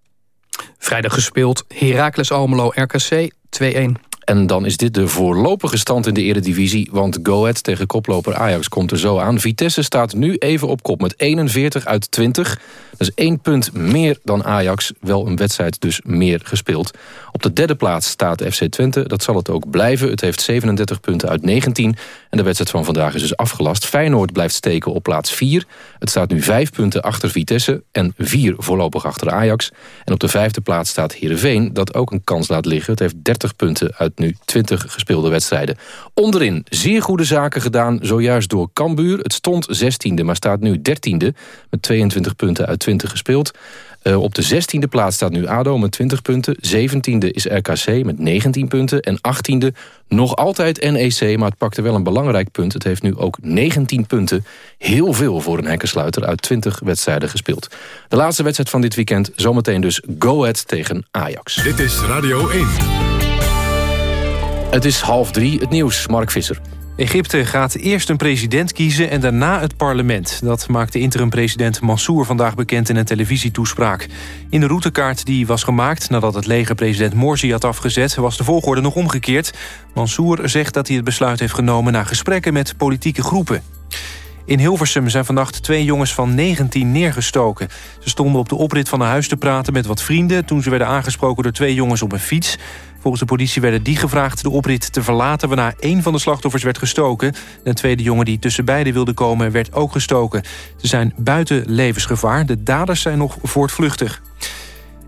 Vrijdag gespeeld. Heracles Almelo RKC 2-1. En dan is dit de voorlopige stand in de eredivisie... want Go Ahead tegen koploper Ajax komt er zo aan. Vitesse staat nu even op kop met 41 uit 20. Dat is één punt meer dan Ajax. Wel een wedstrijd dus meer gespeeld. Op de derde plaats staat FC Twente. Dat zal het ook blijven. Het heeft 37 punten uit 19. En de wedstrijd van vandaag is dus afgelast. Feyenoord blijft steken op plaats 4. Het staat nu 5 punten achter Vitesse... en 4 voorlopig achter Ajax. En op de vijfde plaats staat Heerenveen... dat ook een kans laat liggen. Het heeft 30 punten uit nu 20 gespeelde wedstrijden. Onderin zeer goede zaken gedaan, zojuist door Cambuur. Het stond 16e, maar staat nu 13e... met 22 punten uit 20 gespeeld. Uh, op de 16e plaats staat nu ADO met 20 punten. 17e is RKC met 19 punten. En 18e nog altijd NEC, maar het pakte wel een belangrijk punt. Het heeft nu ook 19 punten. Heel veel voor een hekkensluiter uit 20 wedstrijden gespeeld. De laatste wedstrijd van dit weekend, zometeen dus Go Ahead tegen Ajax. Dit is Radio 1. Het is half drie, het nieuws, Mark Visser. Egypte gaat eerst een president kiezen en daarna het parlement. Dat maakte interim-president Mansour vandaag bekend in een televisietoespraak. In de routekaart die was gemaakt nadat het leger president Morsi had afgezet... was de volgorde nog omgekeerd. Mansour zegt dat hij het besluit heeft genomen... na gesprekken met politieke groepen. In Hilversum zijn vannacht twee jongens van 19 neergestoken. Ze stonden op de oprit van een huis te praten met wat vrienden... toen ze werden aangesproken door twee jongens op een fiets. Volgens de politie werden die gevraagd de oprit te verlaten... waarna één van de slachtoffers werd gestoken. De tweede jongen die tussen beiden wilde komen werd ook gestoken. Ze zijn buiten levensgevaar. De daders zijn nog voortvluchtig.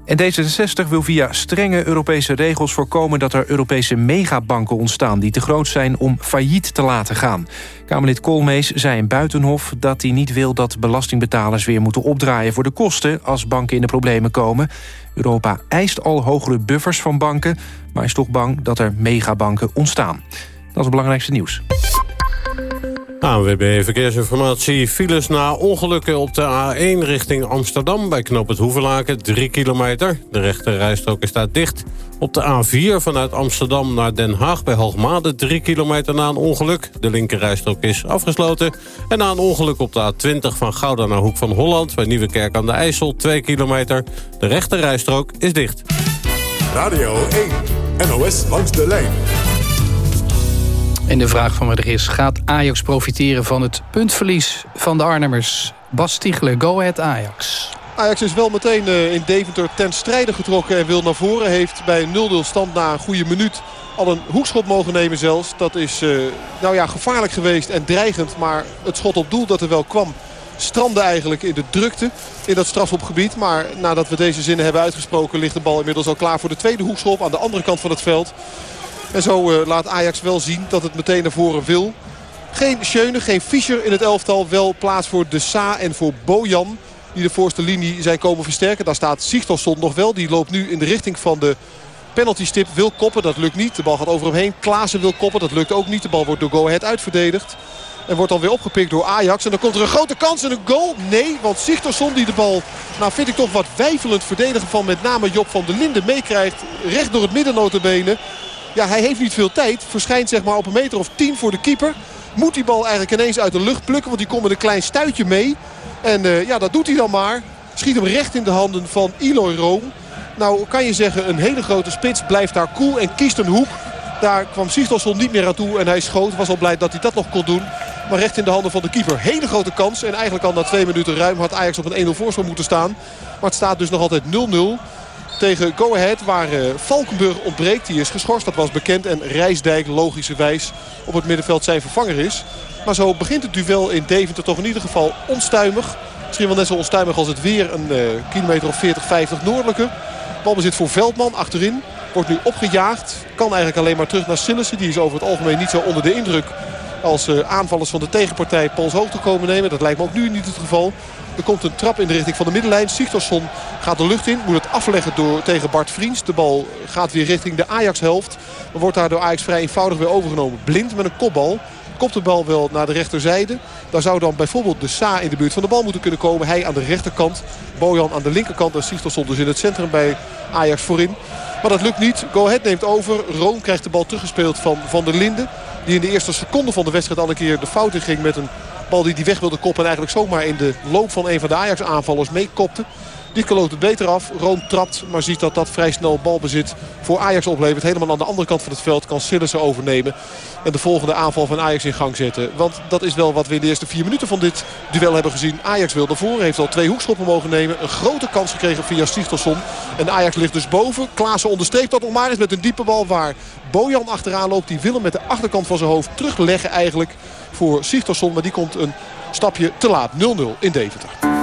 En D66 wil via strenge Europese regels voorkomen... dat er Europese megabanken ontstaan... die te groot zijn om failliet te laten gaan. Kamerlid Koolmees zei in Buitenhof dat hij niet wil... dat belastingbetalers weer moeten opdraaien voor de kosten... als banken in de problemen komen. Europa eist al hogere buffers van banken... maar is toch bang dat er megabanken ontstaan. Dat is het belangrijkste nieuws. ANWB Verkeersinformatie. Files na ongelukken op de A1 richting Amsterdam... bij knop het Hoevelaken, 3 kilometer. De rechte rijstrook is daar dicht. Op de A4 vanuit Amsterdam naar Den Haag bij Hoogmade... 3 kilometer na een ongeluk. De linker rijstrook is afgesloten. En na een ongeluk op de A20 van Gouda naar Hoek van Holland... bij Nieuwekerk aan de IJssel, 2 kilometer. De rechte rijstrook is dicht. Radio 1, NOS langs de lijn. En de vraag van me is, gaat Ajax profiteren van het puntverlies van de Arnhemmers? Bas go ahead Ajax. Ajax is wel meteen eh, in Deventer ten strijde getrokken en wil naar voren. Heeft bij 0-0 stand na een goede minuut al een hoekschop mogen nemen zelfs. Dat is uh, nou ja, gevaarlijk geweest en dreigend. Maar het schot op doel dat er wel kwam strandde eigenlijk in de drukte in dat strafschopgebied. Maar nadat we deze zinnen hebben uitgesproken ligt de bal inmiddels al klaar voor de tweede hoekschop aan de andere kant van het veld. En zo uh, laat Ajax wel zien dat het meteen naar voren wil. Geen Schöne, geen Fischer in het elftal. Wel plaats voor De Sa en voor Bojan. Die de voorste linie zijn komen versterken. Daar staat Sigtorsson nog wel. Die loopt nu in de richting van de penaltystip. Wil koppen, dat lukt niet. De bal gaat over hem heen. Klaassen wil koppen, dat lukt ook niet. De bal wordt door Go Ahead uitverdedigd. En wordt dan weer opgepikt door Ajax. En dan komt er een grote kans en een goal. Nee, want Sigtorsson die de bal, nou vind ik toch wat wijfelend verdedigen van met name Job van der Linden meekrijgt. Recht door het midden. Ja, hij heeft niet veel tijd. Verschijnt zeg maar op een meter of tien voor de keeper. Moet die bal eigenlijk ineens uit de lucht plukken. Want die komt met een klein stuitje mee. En uh, ja, dat doet hij dan maar. Schiet hem recht in de handen van Eloy Room. Nou kan je zeggen, een hele grote spits blijft daar cool en kiest een hoek. Daar kwam Sigtorsson niet meer aan toe en hij schoot. Was al blij dat hij dat nog kon doen. Maar recht in de handen van de keeper. Hele grote kans. En eigenlijk al na twee minuten ruim had Ajax op een 1-0 voorsprong moeten staan. Maar het staat dus nog altijd 0-0 tegen Go Ahead. Waar uh, Valkenburg ontbreekt. Die is geschorst, dat was bekend. En Rijsdijk logischerwijs op het middenveld zijn vervanger is. Maar zo begint het duel in Deventer toch in ieder geval onstuimig. Misschien wel net zo onstuimig als het weer een uh, kilometer of 40, 50 noordelijke. Balbezit voor Veldman achterin. Wordt nu opgejaagd. Kan eigenlijk alleen maar terug naar Sillissen. Die is over het algemeen niet zo onder de indruk als uh, aanvallers van de tegenpartij polshoogte komen nemen. Dat lijkt me ook nu niet het geval. Er komt een trap in de richting van de middenlijn. Sigtorsson gaat de lucht in. Moet het afleggen door, tegen Bart Vriends. De bal gaat weer richting de Ajax-helft. Dan wordt daar door Ajax vrij eenvoudig weer overgenomen. Blind met een kopbal. Kopt de bal wel naar de rechterzijde. Daar zou dan bijvoorbeeld de Sa in de buurt van de bal moeten kunnen komen. Hij aan de rechterkant. Bojan aan de linkerkant. En Sigtorsson dus in het centrum bij Ajax voorin. Maar dat lukt niet. Go Ahead neemt over. Roon krijgt de bal teruggespeeld van Van der Linden. Die in de eerste seconde van de wedstrijd al een keer de fout in ging met een bal die hij weg wilde koppen. En eigenlijk zomaar in de loop van een van de Ajax aanvallers meekopte. Die loopt het beter af. Roon trapt, maar ziet dat dat vrij snel balbezit voor Ajax oplevert. Helemaal aan de andere kant van het veld kan Sillissen overnemen. En de volgende aanval van Ajax in gang zetten. Want dat is wel wat we in de eerste vier minuten van dit duel hebben gezien. Ajax wil ervoor. Heeft al twee hoekschoppen mogen nemen. Een grote kans gekregen via Stichtelsson. En Ajax ligt dus boven. Klaassen onderstreept dat nog maar eens met een diepe bal waar Bojan achteraan loopt. Die wil hem met de achterkant van zijn hoofd terugleggen eigenlijk voor Sigtorsson. Maar die komt een stapje te laat. 0-0 in Deventer.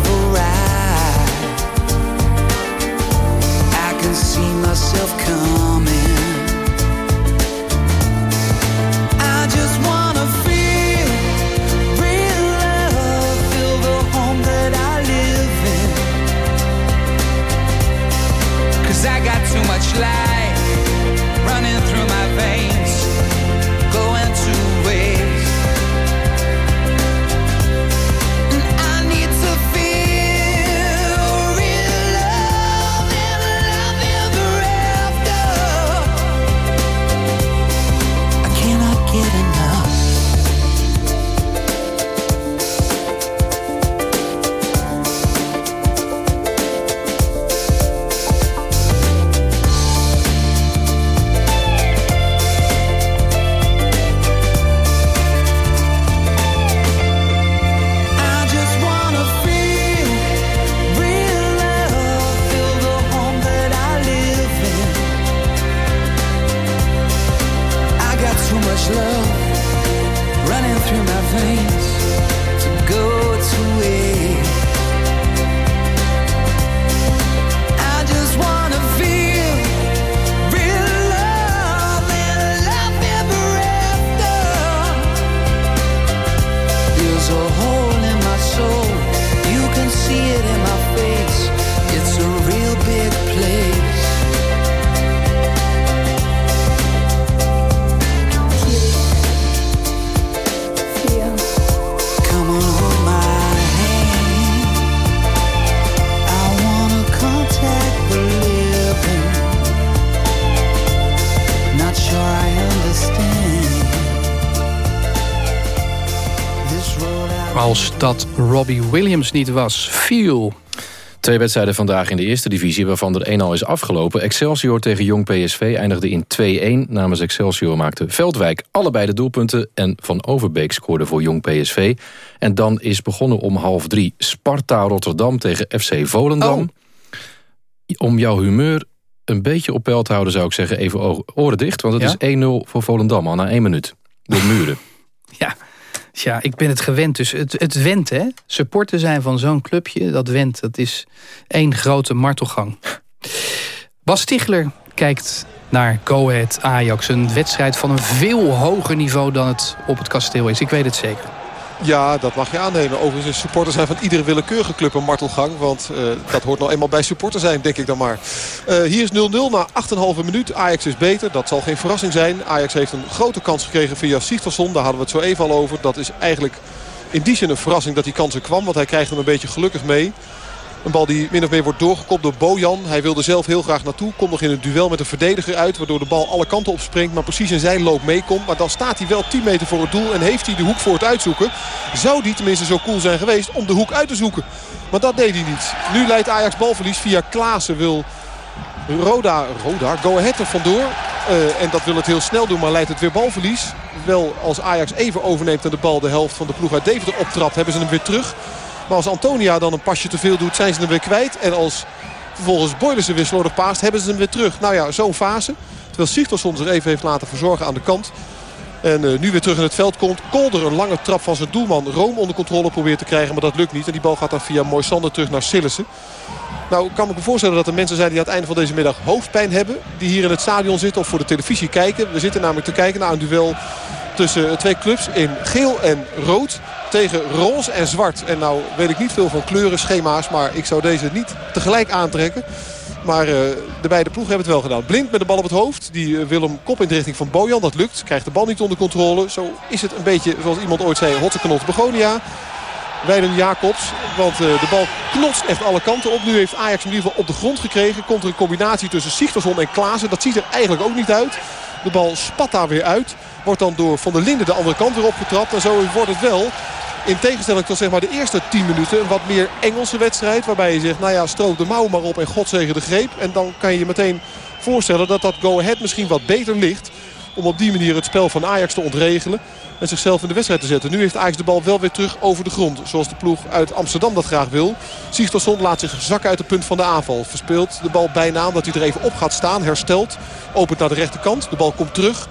see myself coming. Dat Robbie Williams niet was. Feel. Twee wedstrijden vandaag in de eerste divisie, waarvan er één al is afgelopen. Excelsior tegen Jong PSV eindigde in 2-1. Namens Excelsior maakte Veldwijk allebei de doelpunten... en Van Overbeek scoorde voor Jong PSV. En dan is begonnen om half drie Sparta Rotterdam tegen FC Volendam. om jouw humeur een beetje op peil te houden... zou ik zeggen, even oren dicht. Want het is 1-0 voor Volendam al na één minuut. Door muren. Ja, ja, ik ben het gewend. Dus het, het went, hè. Supporter zijn van zo'n clubje, dat went. Dat is één grote martelgang. Bas Stigler kijkt naar Go Ahead Ajax. Een wedstrijd van een veel hoger niveau dan het op het kasteel is. Ik weet het zeker. Ja, dat mag je aannemen. Overigens is supporter zijn van iedere willekeurige club een martelgang. Want uh, dat hoort nou eenmaal bij supporter zijn, denk ik dan maar. Uh, hier is 0-0 na 8,5 minuut. Ajax is beter, dat zal geen verrassing zijn. Ajax heeft een grote kans gekregen via Sigtorsson. Daar hadden we het zo even al over. Dat is eigenlijk in die zin een verrassing dat die kans er kwam. Want hij krijgt hem een beetje gelukkig mee. Een bal die min of meer wordt doorgekopt door Bojan. Hij wilde zelf heel graag naartoe. Komt nog in het duel met een verdediger uit. Waardoor de bal alle kanten opspringt. Maar precies in zijn loop meekomt. Maar dan staat hij wel 10 meter voor het doel. En heeft hij de hoek voor het uitzoeken. Zou die tenminste zo cool zijn geweest om de hoek uit te zoeken. Maar dat deed hij niet. Nu leidt Ajax balverlies via Klaassen. Wil Roda, Roda, go ahead er vandoor. Uh, en dat wil het heel snel doen, maar leidt het weer balverlies. Wel als Ajax even overneemt en de bal de helft van de ploeg uit Deventer optrapt, hebben ze hem weer terug. Maar als Antonia dan een pasje te veel doet, zijn ze hem weer kwijt. En als vervolgens Boyles weer slordig paast, hebben ze hem weer terug. Nou ja, zo'n fase. Terwijl Sigtorsson zich even heeft laten verzorgen aan de kant. En uh, nu weer terug in het veld komt. Kolder een lange trap van zijn doelman. Room onder controle probeert te krijgen, maar dat lukt niet. En die bal gaat dan via Moisander terug naar Sillissen. Nou kan ik me voorstellen dat er mensen zijn die aan het einde van deze middag hoofdpijn hebben. Die hier in het stadion zitten of voor de televisie kijken. We zitten namelijk te kijken naar een duel tussen twee clubs in geel en rood tegen roze en zwart. En nou weet ik niet veel van kleuren, schema's, maar ik zou deze niet tegelijk aantrekken. Maar uh, de beide ploegen hebben het wel gedaan. Blind met de bal op het hoofd. Die uh, wil hem kop in de richting van Bojan. Dat lukt. Krijgt de bal niet onder controle. Zo is het een beetje, zoals iemand ooit zei, Hottekenot Begonia. Weiden Jacobs. Want uh, de bal knotst echt alle kanten op. Nu heeft Ajax in ieder geval op de grond gekregen. Komt er een combinatie tussen Sigtorsson en Klaassen. Dat ziet er eigenlijk ook niet uit. De bal spat daar weer uit. Wordt dan door Van der Linden de andere kant weer opgetrapt. En zo wordt het wel in tegenstelling tot zeg maar, de eerste 10 minuten een wat meer Engelse wedstrijd. Waarbij je zegt, nou ja, strook de mouw maar op en God zegen de greep. En dan kan je je meteen voorstellen dat dat go-ahead misschien wat beter ligt. Om op die manier het spel van Ajax te ontregelen. En zichzelf in de wedstrijd te zetten. Nu heeft Ajax de bal wel weer terug over de grond. Zoals de ploeg uit Amsterdam dat graag wil. Sigtorsson laat zich zakken uit het punt van de aanval. Verspeelt de bal bijna omdat hij er even op gaat staan. Herstelt. Opent naar de rechterkant. De bal komt terug.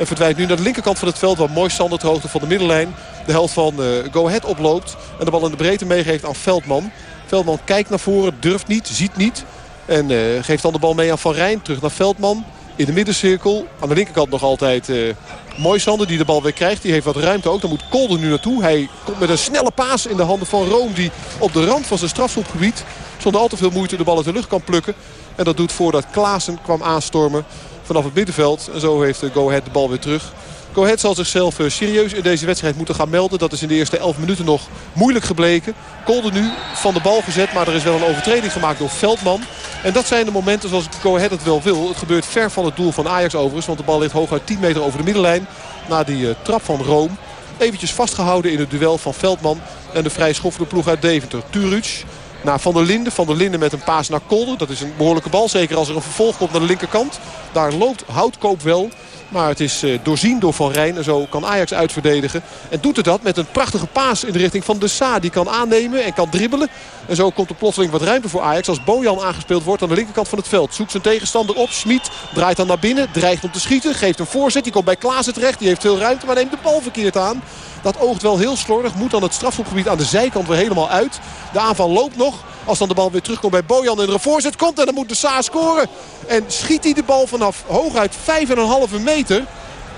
En verdwijnt nu naar de linkerkant van het veld. Waar mooi Sander ter hoogte van de middenlijn de helft van uh, Go Ahead oploopt. En de bal in de breedte meegeeft aan Veldman. Veldman kijkt naar voren, durft niet, ziet niet. En uh, geeft dan de bal mee aan Van Rijn. Terug naar Veldman. In de middencirkel. Aan de linkerkant nog altijd uh, Moisander die de bal weer krijgt. Die heeft wat ruimte ook. Dan moet Kolder nu naartoe. Hij komt met een snelle paas in de handen van Room. Die op de rand van zijn strafschopgebied zonder al te veel moeite de bal uit de lucht kan plukken. En dat doet voordat Klaassen kwam aanstormen vanaf het middenveld. En zo heeft Go Ahead de bal weer terug. Go Ahead zal zichzelf serieus in deze wedstrijd moeten gaan melden. Dat is in de eerste 11 minuten nog moeilijk gebleken. Kolde nu van de bal gezet, maar er is wel een overtreding gemaakt door Veldman. En dat zijn de momenten zoals Go Ahead het wel wil. Het gebeurt ver van het doel van Ajax overigens. Want de bal ligt hooguit 10 meter over de middenlijn. Na die uh, trap van Room. Eventjes vastgehouden in het duel van Veldman. En de vrij schoffende ploeg uit Deventer. Turuc naar Van der Linden. Van der Linden met een paas naar Kolder. Dat is een behoorlijke bal. Zeker als er een vervolg komt naar de linkerkant. Daar loopt Houtkoop wel. Maar het is uh, doorzien door Van Rijn. En zo kan Ajax uitverdedigen. En doet het dat met een prachtige paas in de richting van de Sa. Die kan aannemen en kan dribbelen. En zo komt er plotseling wat ruimte voor Ajax. Als Bojan aangespeeld wordt aan de linkerkant van het veld. Zoekt zijn tegenstander op. Smit draait dan naar binnen. Dreigt om te schieten. Geeft een voorzet. Die komt bij Klaassen terecht. Die heeft veel ruimte. Maar neemt de bal verkeerd aan. Dat oogt wel heel slordig. Moet dan het strafschopgebied aan de zijkant weer helemaal uit. De aanval loopt nog. Als dan de bal weer terugkomt bij Bojan en er een voorzet komt. En dan moet de Sa scoren. En schiet hij de bal vanaf hooguit 5,5 meter.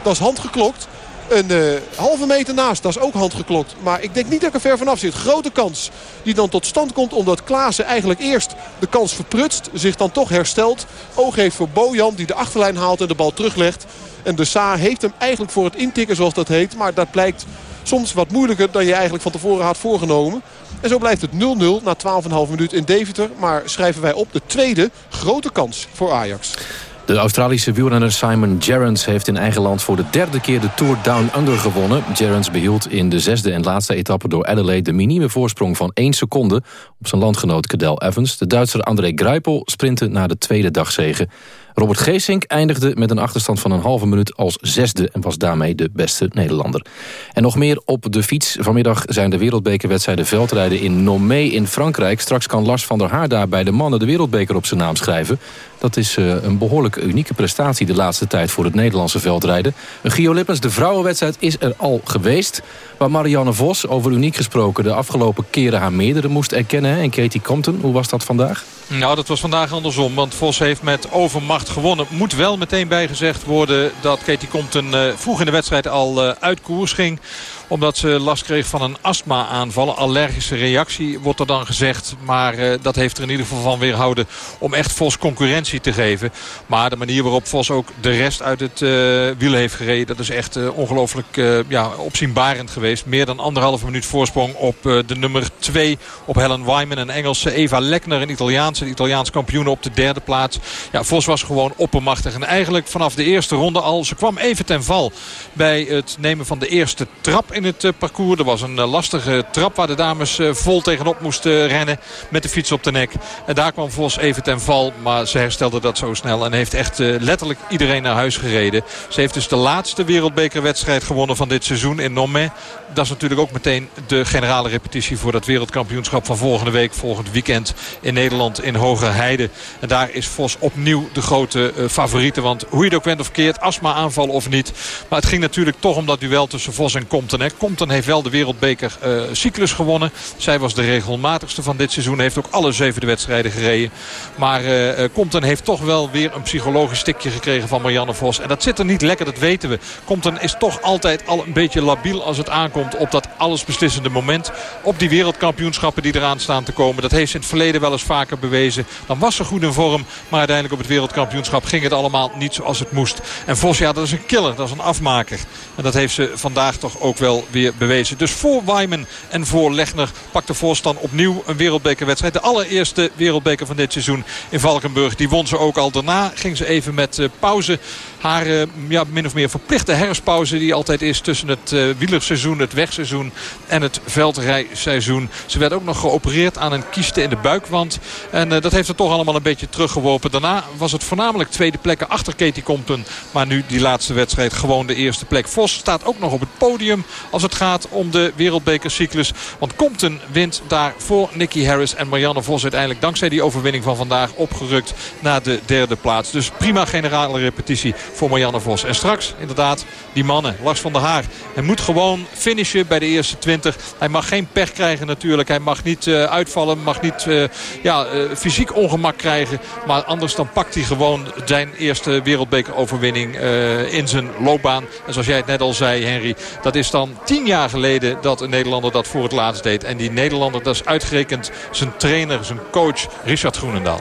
Dat is handgeklokt. Een uh, halve meter naast, dat is ook handgeklokt. Maar ik denk niet dat ik er ver vanaf zit. Grote kans die dan tot stand komt omdat Klaassen eigenlijk eerst de kans verprutst. Zich dan toch herstelt. Oog heeft voor Bojan die de achterlijn haalt en de bal teruglegt. En de Sa heeft hem eigenlijk voor het intikken zoals dat heet. Maar dat blijkt soms wat moeilijker dan je eigenlijk van tevoren had voorgenomen. En zo blijft het 0-0 na 12,5 minuut in Deventer. Maar schrijven wij op de tweede grote kans voor Ajax. De Australische wielrenner Simon Gerrans heeft in eigen land voor de derde keer de Tour Down Under gewonnen. Gerrans behield in de zesde en laatste etappe door Adelaide de minieme voorsprong van 1 seconde op zijn landgenoot Cadel Evans. De Duitser André Greipel sprintte naar de tweede dagzegen. Robert Geesink eindigde met een achterstand van een halve minuut als zesde... en was daarmee de beste Nederlander. En nog meer op de fiets. Vanmiddag zijn de wereldbekerwedstrijden veldrijden in Nomé in Frankrijk. Straks kan Lars van der Haar daar bij de mannen de wereldbeker op zijn naam schrijven. Dat is uh, een behoorlijk unieke prestatie de laatste tijd voor het Nederlandse veldrijden. Gio Lippens, de vrouwenwedstrijd is er al geweest. Waar Marianne Vos, over uniek gesproken, de afgelopen keren haar meerdere moest erkennen. En Katie Compton, hoe was dat vandaag? Nou, dat was vandaag andersom. Want Vos heeft met overmacht gewonnen. Moet wel meteen bijgezegd worden dat Katie Compton uh, vroeg in de wedstrijd al uh, uit koers ging omdat ze last kreeg van een astma-aanval. Allergische reactie wordt er dan gezegd. Maar uh, dat heeft er in ieder geval van weerhouden om echt Vos concurrentie te geven. Maar de manier waarop Vos ook de rest uit het uh, wiel heeft gereden... dat is echt uh, ongelooflijk ja, opzienbarend geweest. Meer dan anderhalve minuut voorsprong op de nummer 2. Op Helen Wyman, een Engelse. Eva Lekner, een Italiaanse. Italiaans kampioen op de derde plaats. Ja, Vos was gewoon oppermachtig. En eigenlijk vanaf de eerste ronde al. Ze kwam even ten val bij het nemen van de eerste trap het uh, parcours. Er was een uh, lastige trap waar de dames uh, vol tegenop moesten rennen met de fiets op de nek. En daar kwam Vos even ten val, maar ze herstelde dat zo snel. En heeft echt letterlijk iedereen naar huis gereden. Ze heeft dus de laatste wereldbekerwedstrijd gewonnen van dit seizoen in Nomé. Dat is natuurlijk ook meteen de generale repetitie voor dat wereldkampioenschap van volgende week. Volgend weekend in Nederland in Hoge Heide. En daar is Vos opnieuw de grote favoriete. Want hoe je het ook went of keert, astma aanval of niet. Maar het ging natuurlijk toch om dat duel tussen Vos en Compton. Hè. Compton heeft wel de wereldbeker uh, cyclus gewonnen. Zij was de regelmatigste van dit seizoen. Heeft ook alle zevende wedstrijden gereden. Maar uh, Compton heeft toch wel weer een psychologisch stikje gekregen van Marianne Vos. En dat zit er niet lekker, dat weten we. Compton is toch altijd al een beetje labiel als het aankomt op dat allesbeslissende moment. Op die wereldkampioenschappen die eraan staan te komen. Dat heeft ze in het verleden wel eens vaker bewezen. Dan was ze goed in vorm. Maar uiteindelijk op het wereldkampioenschap ging het allemaal niet zoals het moest. En Vos, ja, dat is een killer. Dat is een afmaker. En dat heeft ze vandaag toch ook wel weer bewezen. Dus voor Wyman en voor Legner pakt de voorstand opnieuw een wereldbekerwedstrijd. De allereerste wereldbeker van dit seizoen in Valkenburg. Die won ze ook al. Daarna ging ze even met uh, pauze. Haar uh, ja, min of meer verplichte herfstpauze die altijd is tussen het uh, wielerseizoen, het wegseizoen en het veldrijseizoen. Ze werd ook nog geopereerd aan een kieste in de buikwand. En dat heeft er toch allemaal een beetje teruggeworpen. Daarna was het voornamelijk tweede plekken achter Katie Compton. Maar nu die laatste wedstrijd gewoon de eerste plek. Vos staat ook nog op het podium als het gaat om de wereldbekercyclus. Want Compton wint daar voor Nicky Harris en Marianne Vos uiteindelijk dankzij die overwinning van vandaag opgerukt naar de derde plaats. Dus prima generale repetitie voor Marianne Vos. En straks inderdaad die mannen. Lars van der Haar. Hij moet gewoon finishen bij de eerste 20. Hij mag geen pech krijgen natuurlijk. Hij mag niet uh, uitvallen. Mag niet uh, ja, uh, fysiek ongemak krijgen. Maar anders dan pakt hij gewoon zijn eerste wereldbekeroverwinning in zijn loopbaan. En zoals jij het net al zei Henry. Dat is dan tien jaar geleden dat een Nederlander dat voor het laatst deed. En die Nederlander dat is uitgerekend zijn trainer, zijn coach Richard Groenendaal.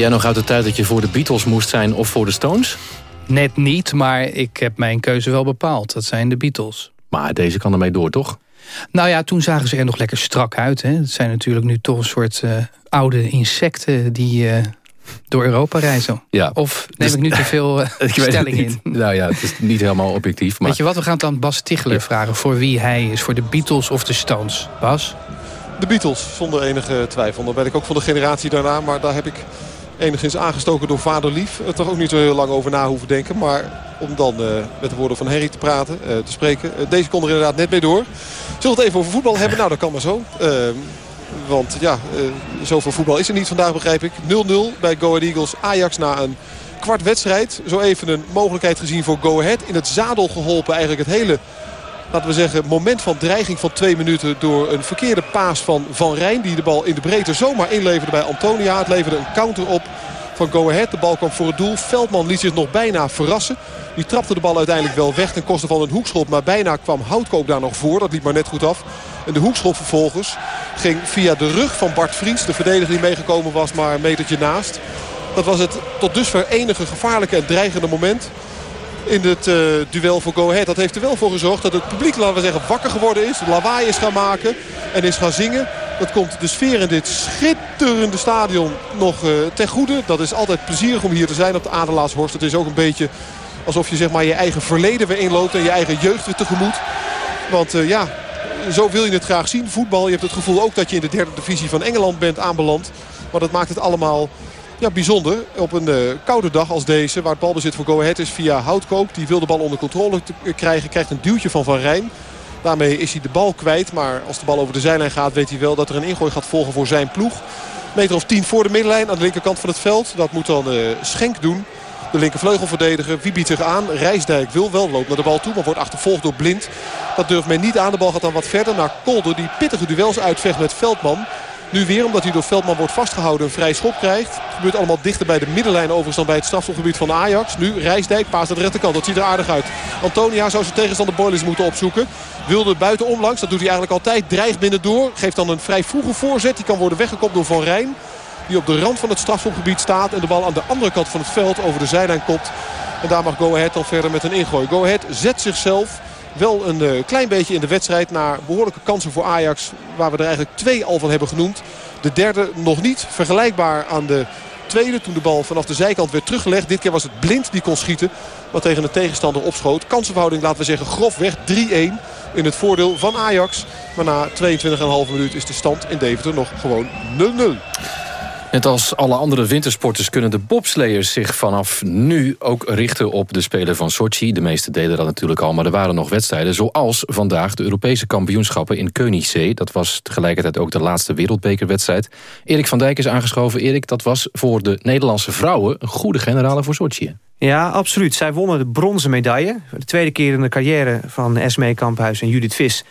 jij nog uit de tijd dat je voor de Beatles moest zijn of voor de Stones? Net niet, maar ik heb mijn keuze wel bepaald. Dat zijn de Beatles. Maar deze kan ermee door, toch? Nou ja, toen zagen ze er nog lekker strak uit. Hè. Het zijn natuurlijk nu toch een soort eh, oude insecten die eh, door Europa reizen. Ja. Of neem Dus- ik nu te veel eh, stelling in? Nou ja, het is niet helemaal objectief. Maar... Weet je wat, we gaan het aan Bas Ticheler vragen... voor wie hij is, voor de Beatles of de Stones. Bas? De Beatles, zonder enige twijfel. Dan ben ik ook van de generatie daarna. Maar daar heb ik enigszins aangestoken door vader Lief. Er toch ook niet zo heel lang over na hoeven denken. Maar om dan eh, met de woorden van Harry te praten, eh, te spreken. Eh, deze kon er inderdaad net mee door. Zullen we het even over voetbal hebben? Nou, dat kan maar zo. Ehm, want ja, eh, zoveel voetbal is er niet vandaag, begrijp ik. 0-0 bij Go Ahead Eagles. Ajax na een kwart wedstrijd. Zo even een mogelijkheid gezien voor Go Ahead. In het zadel geholpen eigenlijk het hele laten we zeggen, moment van dreiging van twee minuten... door een verkeerde paas van Van Rijn... die de bal in de breedte zomaar inleverde bij Antonia. Het leverde een counter op van Go Ahead. De bal kwam voor het doel. Veldman liet zich nog bijna verrassen. Die trapte de bal uiteindelijk wel weg ten koste van een hoekschop. Maar bijna kwam Houtkoop daar nog voor. Dat liep maar net goed af. En de hoekschop vervolgens ging via de rug van Bart Vriends. De verdediger die meegekomen was, maar een metertje naast. Dat was het tot dusver enige gevaarlijke en dreigende moment in het eh, duel voor Go Ahead. Dat heeft er wel voor gezorgd dat het publiek, laten we zeggen, wakker geworden is. Lawaai is gaan maken en is gaan zingen. Dat komt de sfeer in dit schitterende stadion nog eh, ten goede. Dat is altijd plezierig om hier te zijn op de Adelaarshorst. Het is ook een beetje alsof je zeg maar, je eigen verleden weer inloopt en je eigen jeugd weer tegemoet. Want eh, ja, zo wil je het graag zien. Voetbal, je hebt het gevoel ook dat je in de derde divisie van Engeland bent aanbeland. Maar dat maakt het allemaal ja, bijzonder. Op een eh, koude dag als deze, waar het balbezit voor Go Ahead is via Houtkoop. Die wil de bal onder controle krijgen. Krijgt een duwtje van Van Rijn. Daarmee is hij de bal kwijt. Maar als de bal over de zijlijn gaat, weet hij wel dat er een ingooi gaat volgen voor zijn ploeg. Meter of 10 voor de middenlijn aan de linkerkant van het veld. Dat moet dan eh, Schenk doen. De linkervleugelverdediger. Wie biedt zich aan? Rijsdijk wil wel, loopt naar de bal toe. Maar wordt achtervolgd door Blind. Dat durft men niet aan. De bal gaat dan wat verder naar Kolder. Die pittige duels uitvecht met Veldman. Nu weer, omdat hij door Veldman wordt vastgehouden, een vrij schop krijgt. Het gebeurt allemaal dichter bij de middenlijn overigens dan bij het strafschopgebied van Ajax. Nu Rijsdijk, paas naar de rechterkant. Dat ziet er aardig uit. Antonia zou zijn tegenstander Boilers moeten opzoeken. Wilde buiten omlangs, dat doet hij eigenlijk altijd. Dreigt binnendoor. Geeft dan een vrij vroege voorzet. Die kan worden weggekopt door Van Rijn. Die op de rand van het strafschopgebied staat. En de bal aan de andere kant van het veld over de zijlijn kopt. En daar mag Go Ahead dan verder met een ingooi. Go Ahead zet zichzelf wel een eh, klein beetje in de wedstrijd naar behoorlijke kansen voor Ajax. Waar we er eigenlijk twee al van hebben genoemd. De derde nog niet. Vergelijkbaar aan de tweede toen de bal vanaf de zijkant werd teruggelegd. Dit keer was het blind die kon schieten. Wat tegen een tegenstander opschoot. Kansenverhouding laten we zeggen grofweg 3-1 in het voordeel van Ajax. Maar na 22,5 minuut is de stand in Deventer nog gewoon 0-0. Net als alle andere wintersporters kunnen de bobsleiers zich vanaf nu ook richten op de Spelen van Sochi. De meeste deden dat natuurlijk al, maar er waren nog wedstrijden. Zoals vandaag de Europese kampioenschappen in Koningszee. Dat was tegelijkertijd ook de laatste wereldbekerwedstrijd. Erik van Dijk is aangeschoven. Erik, dat was voor de Nederlandse vrouwen een goede generale voor Sochi. Ja, absoluut. Zij wonnen de bronzen medaille. De tweede keer in de carrière van Esmee Kamphuis en Judith Vis...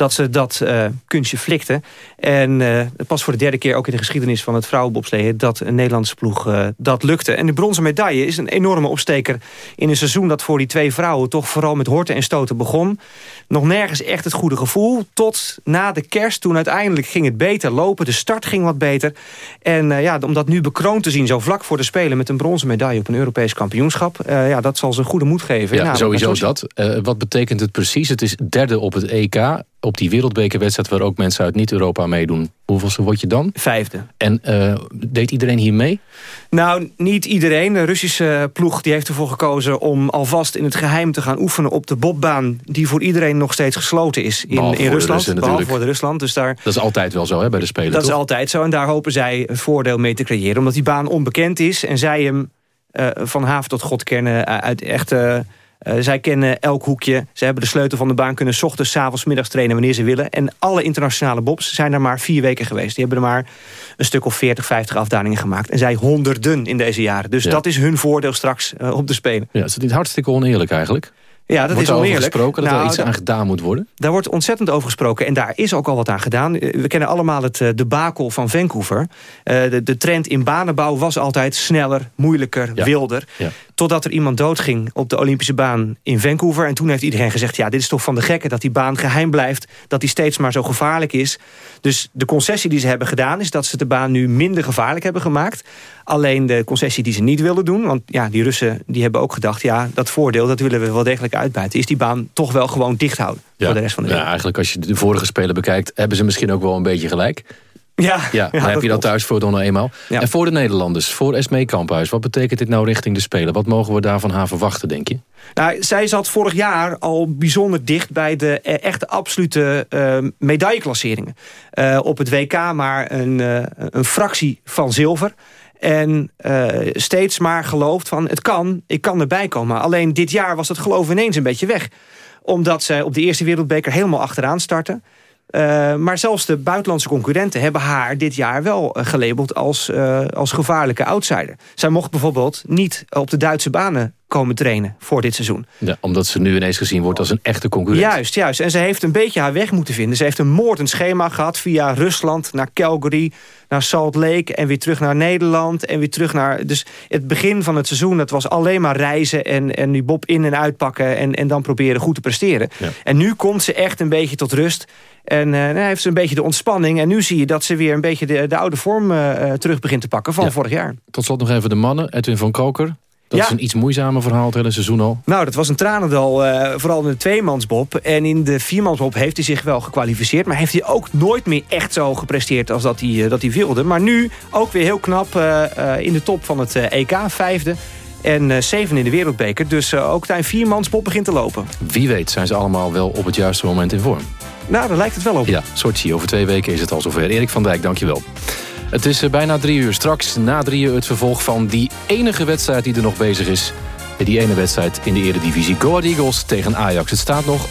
dat ze dat eh, kunstje flikten. En eh, het pas voor de derde keer ook in de geschiedenis van het vrouwenbobsleeën... dat een Nederlandse ploeg eh, dat lukte. En de bronzen medaille is een enorme opsteker... in een seizoen dat voor die twee vrouwen toch vooral met horten en stoten begon. Nog nergens echt het goede gevoel. Tot na de kerst, toen uiteindelijk ging het beter lopen. De start ging wat beter. En eh, ja, om dat nu bekroond te zien, zo vlak voor de Spelen... met een bronzen medaille op een Europees kampioenschap... eh, ja, dat zal ze goede moed geven. Ja, Nou, sowieso dat-. Eh, wat betekent het precies? Het is derde op het EK. Op die wereldbekerwedstrijd waar ook mensen uit niet-Europa meedoen. Hoeveelste word je dan? Vijfde. En eh, deed iedereen hier mee? Nou, niet iedereen. De Russische ploeg die heeft ervoor gekozen om alvast in het geheim te gaan oefenen op de bobbaan... die voor iedereen nog steeds gesloten is in, Behalve in Rusland. Russen behalve natuurlijk. voor de Rusland. Dus daar, Dat is altijd wel zo hè, bij de Spelen, dat is altijd zo. En daar hopen zij een voordeel mee te creëren. Omdat die baan onbekend is en zij hem eh, van haven tot god kennen. eh, uit echt, eh, eh, zij kennen elk hoekje. Ze hebben de sleutel van de baan kunnen... s ochtends, s avonds, middags trainen wanneer ze willen. En alle internationale bobs zijn er maar vier weken geweest. Die hebben er maar een stuk of 40, 50 afdalingen gemaakt. En zij honderden in deze jaren. Dus Ja. dat is hun voordeel straks eh, op de Spelen. Ja, is dat niet hartstikke oneerlijk eigenlijk? Ja, dat Wordt is er oneerlijk. gesproken dat Nou, er iets aan gedaan moet worden? Daar wordt ontzettend over gesproken en daar is ook al wat aan gedaan. Eh, We kennen allemaal het eh, debakel van Vancouver. Eh, de, de trend in banenbouw was altijd sneller, moeilijker, wilder. Ja. Totdat er iemand doodging op de Olympische baan in Vancouver. En toen heeft iedereen gezegd, ja, dit is toch van de gekken... dat die baan geheim blijft, dat die steeds maar zo gevaarlijk is. Dus de concessie die ze hebben gedaan... is dat ze de baan nu minder gevaarlijk hebben gemaakt. Alleen de concessie die ze niet wilden doen... want ja, die Russen die hebben ook gedacht... ja, dat voordeel, dat willen we wel degelijk uitbuiten... is die baan toch wel gewoon dicht houden voor de rest van de ja, wereld. eigenlijk als je de vorige spelen bekijkt... hebben ze misschien ook wel een beetje gelijk. Ja, Ja, dan heb je dat thuis voor dan eenmaal. En voor de Nederlanders, voor Esmee Kamphuis... wat betekent dit nou richting de Spelen? Wat mogen we daarvan haar verwachten, denk je? Nou, zij zat vorig jaar al bijzonder dicht bij de eh, echte absolute eh, medailleklasseringen. Eh, op het WK maar een, eh, een fractie van zilver. En eh, steeds maar geloofd van het kan, ik kan erbij komen. Alleen dit jaar was het geloof ineens een beetje weg. Omdat zij op de eerste wereldbeker helemaal achteraan starten. Eh, maar zelfs de buitenlandse concurrenten hebben haar dit jaar wel eh, gelabeld als, als gevaarlijke outsider. Zij mocht bijvoorbeeld niet op de Duitse banen komen trainen voor dit seizoen. Ja, omdat ze nu ineens gezien wordt als een echte concurrent. Juist, juist. En ze heeft een beetje haar weg moeten vinden. Ze heeft een moordend schema gehad via Rusland naar Calgary, naar Salt Lake en weer terug naar Nederland en weer terug naar. Dus het begin van het seizoen, dat was alleen maar reizen en, en die bob in en uitpakken en, en dan proberen goed te presteren. En nu komt ze echt een beetje tot rust. En eh, dan heeft ze een beetje de ontspanning. En nu zie je dat ze weer een beetje de, de oude vorm eh, eh, terug begint te pakken van Ja. vorig jaar. Tot slot nog even de mannen. Edwin van Koker. Dat Ja. is een iets moeizamer verhaal het hele seizoen al. Nou, dat was een tranendal, eh, vooral in de tweemansbob. En in de viermansbob heeft hij zich wel gekwalificeerd... maar heeft hij ook nooit meer echt zo gepresteerd als dat hij, eh, dat hij wilde. Maar nu ook weer heel knap eh, in de top van het EK, vijfde... En zeven in de wereldbeker. Dus ook zijn viermansbob begint te lopen. Wie weet zijn ze allemaal wel op het juiste moment in vorm. Nou, daar lijkt het wel op. Ja, Sochi. Over twee weken is het al zover. Erik van Dijk, dankjewel. Het is eh, bijna drie uur. Straks na drie uur het vervolg van die enige wedstrijd die er nog bezig is. Die ene wedstrijd in de eredivisie. Go Ahead Eagles tegen Ajax. Het staat nog 0-0.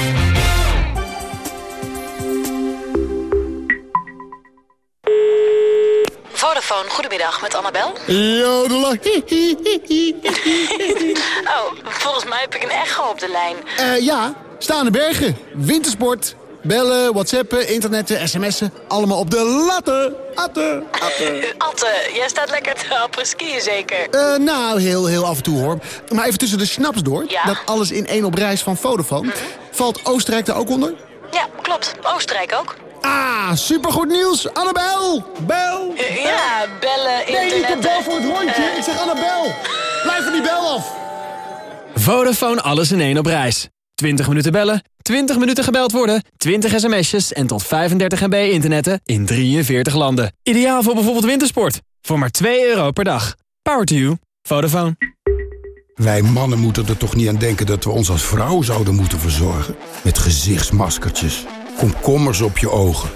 Vodafone, goedemiddag, met Annabel. Jodela. Oh, volgens mij heb ik een echo op de lijn. Eh ja, staande bergen, wintersport, bellen, whatsappen, internetten, sms'en. Allemaal op de latten. Atten, atten. Atte, jij staat lekker te happen skiën zeker? Eh, nou, heel, heel af en toe hoor. Maar even tussen de snaps door. Ja? Dat alles in één op reis van Vodafone. Valt Oostenrijk daar ook onder? Ja, klopt. Oostenrijk ook. Ah, supergoed nieuws. Annabel, bel. Ja, bellen, Nee, internet. niet de bel voor het rondje. Eh. Ik zeg Annabel. Blijf van die bel af. Vodafone alles in één op reis. 20 minuten bellen, 20 minuten gebeld worden, 20 sms'jes en tot 35 MB internetten in 43 landen. Ideaal voor bijvoorbeeld wintersport. Voor maar 2 euro per dag. Power to you. Vodafone. Wij mannen moeten er toch niet aan denken dat we ons als vrouw zouden moeten verzorgen? Met gezichtsmaskertjes, komkommers op je ogen,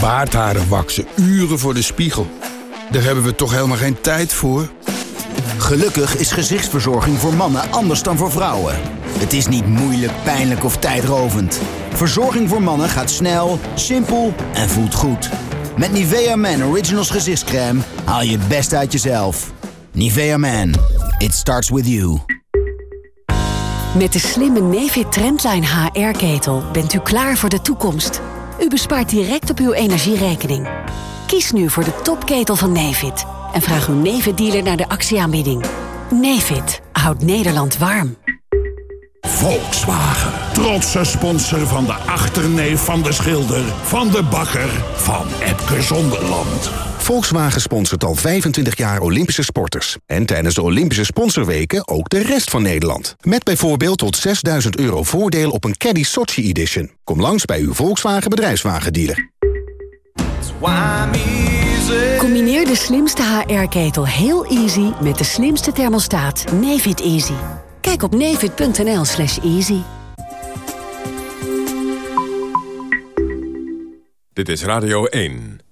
baardharen waksen, uren voor de spiegel. Daar hebben we toch helemaal geen tijd voor? Gelukkig is gezichtsverzorging voor mannen anders dan voor vrouwen. Het is niet moeilijk, pijnlijk of tijdrovend. Verzorging voor mannen gaat snel, simpel en voelt goed. Met Nivea Man Originals gezichtscrème haal je het best uit jezelf. Nivea Man, it starts with you. Met de slimme Nefit Trendline HR-ketel bent u klaar voor de toekomst. U bespaart direct op uw energierekening. Kies nu voor de topketel van Nefit en vraag uw Nefit-dealer naar de actieaanbieding. Nefit houdt Nederland warm. Volkswagen. Trotse sponsor van de achterneef van de schilder, van de bakker, van Epke Zonderland. Volkswagen sponsort al 25 jaar Olympische sporters. En tijdens de Olympische sponsorweken ook de rest van Nederland. Met bijvoorbeeld tot 6000 euro voordeel op een Caddy Sochi Edition. Kom langs bij uw Volkswagen bedrijfswagendealer. Combineer de slimste HR-ketel heel easy met de slimste thermostaat Nefit Easy. Kijk op nefit.nl slash easy. Dit is Radio 1.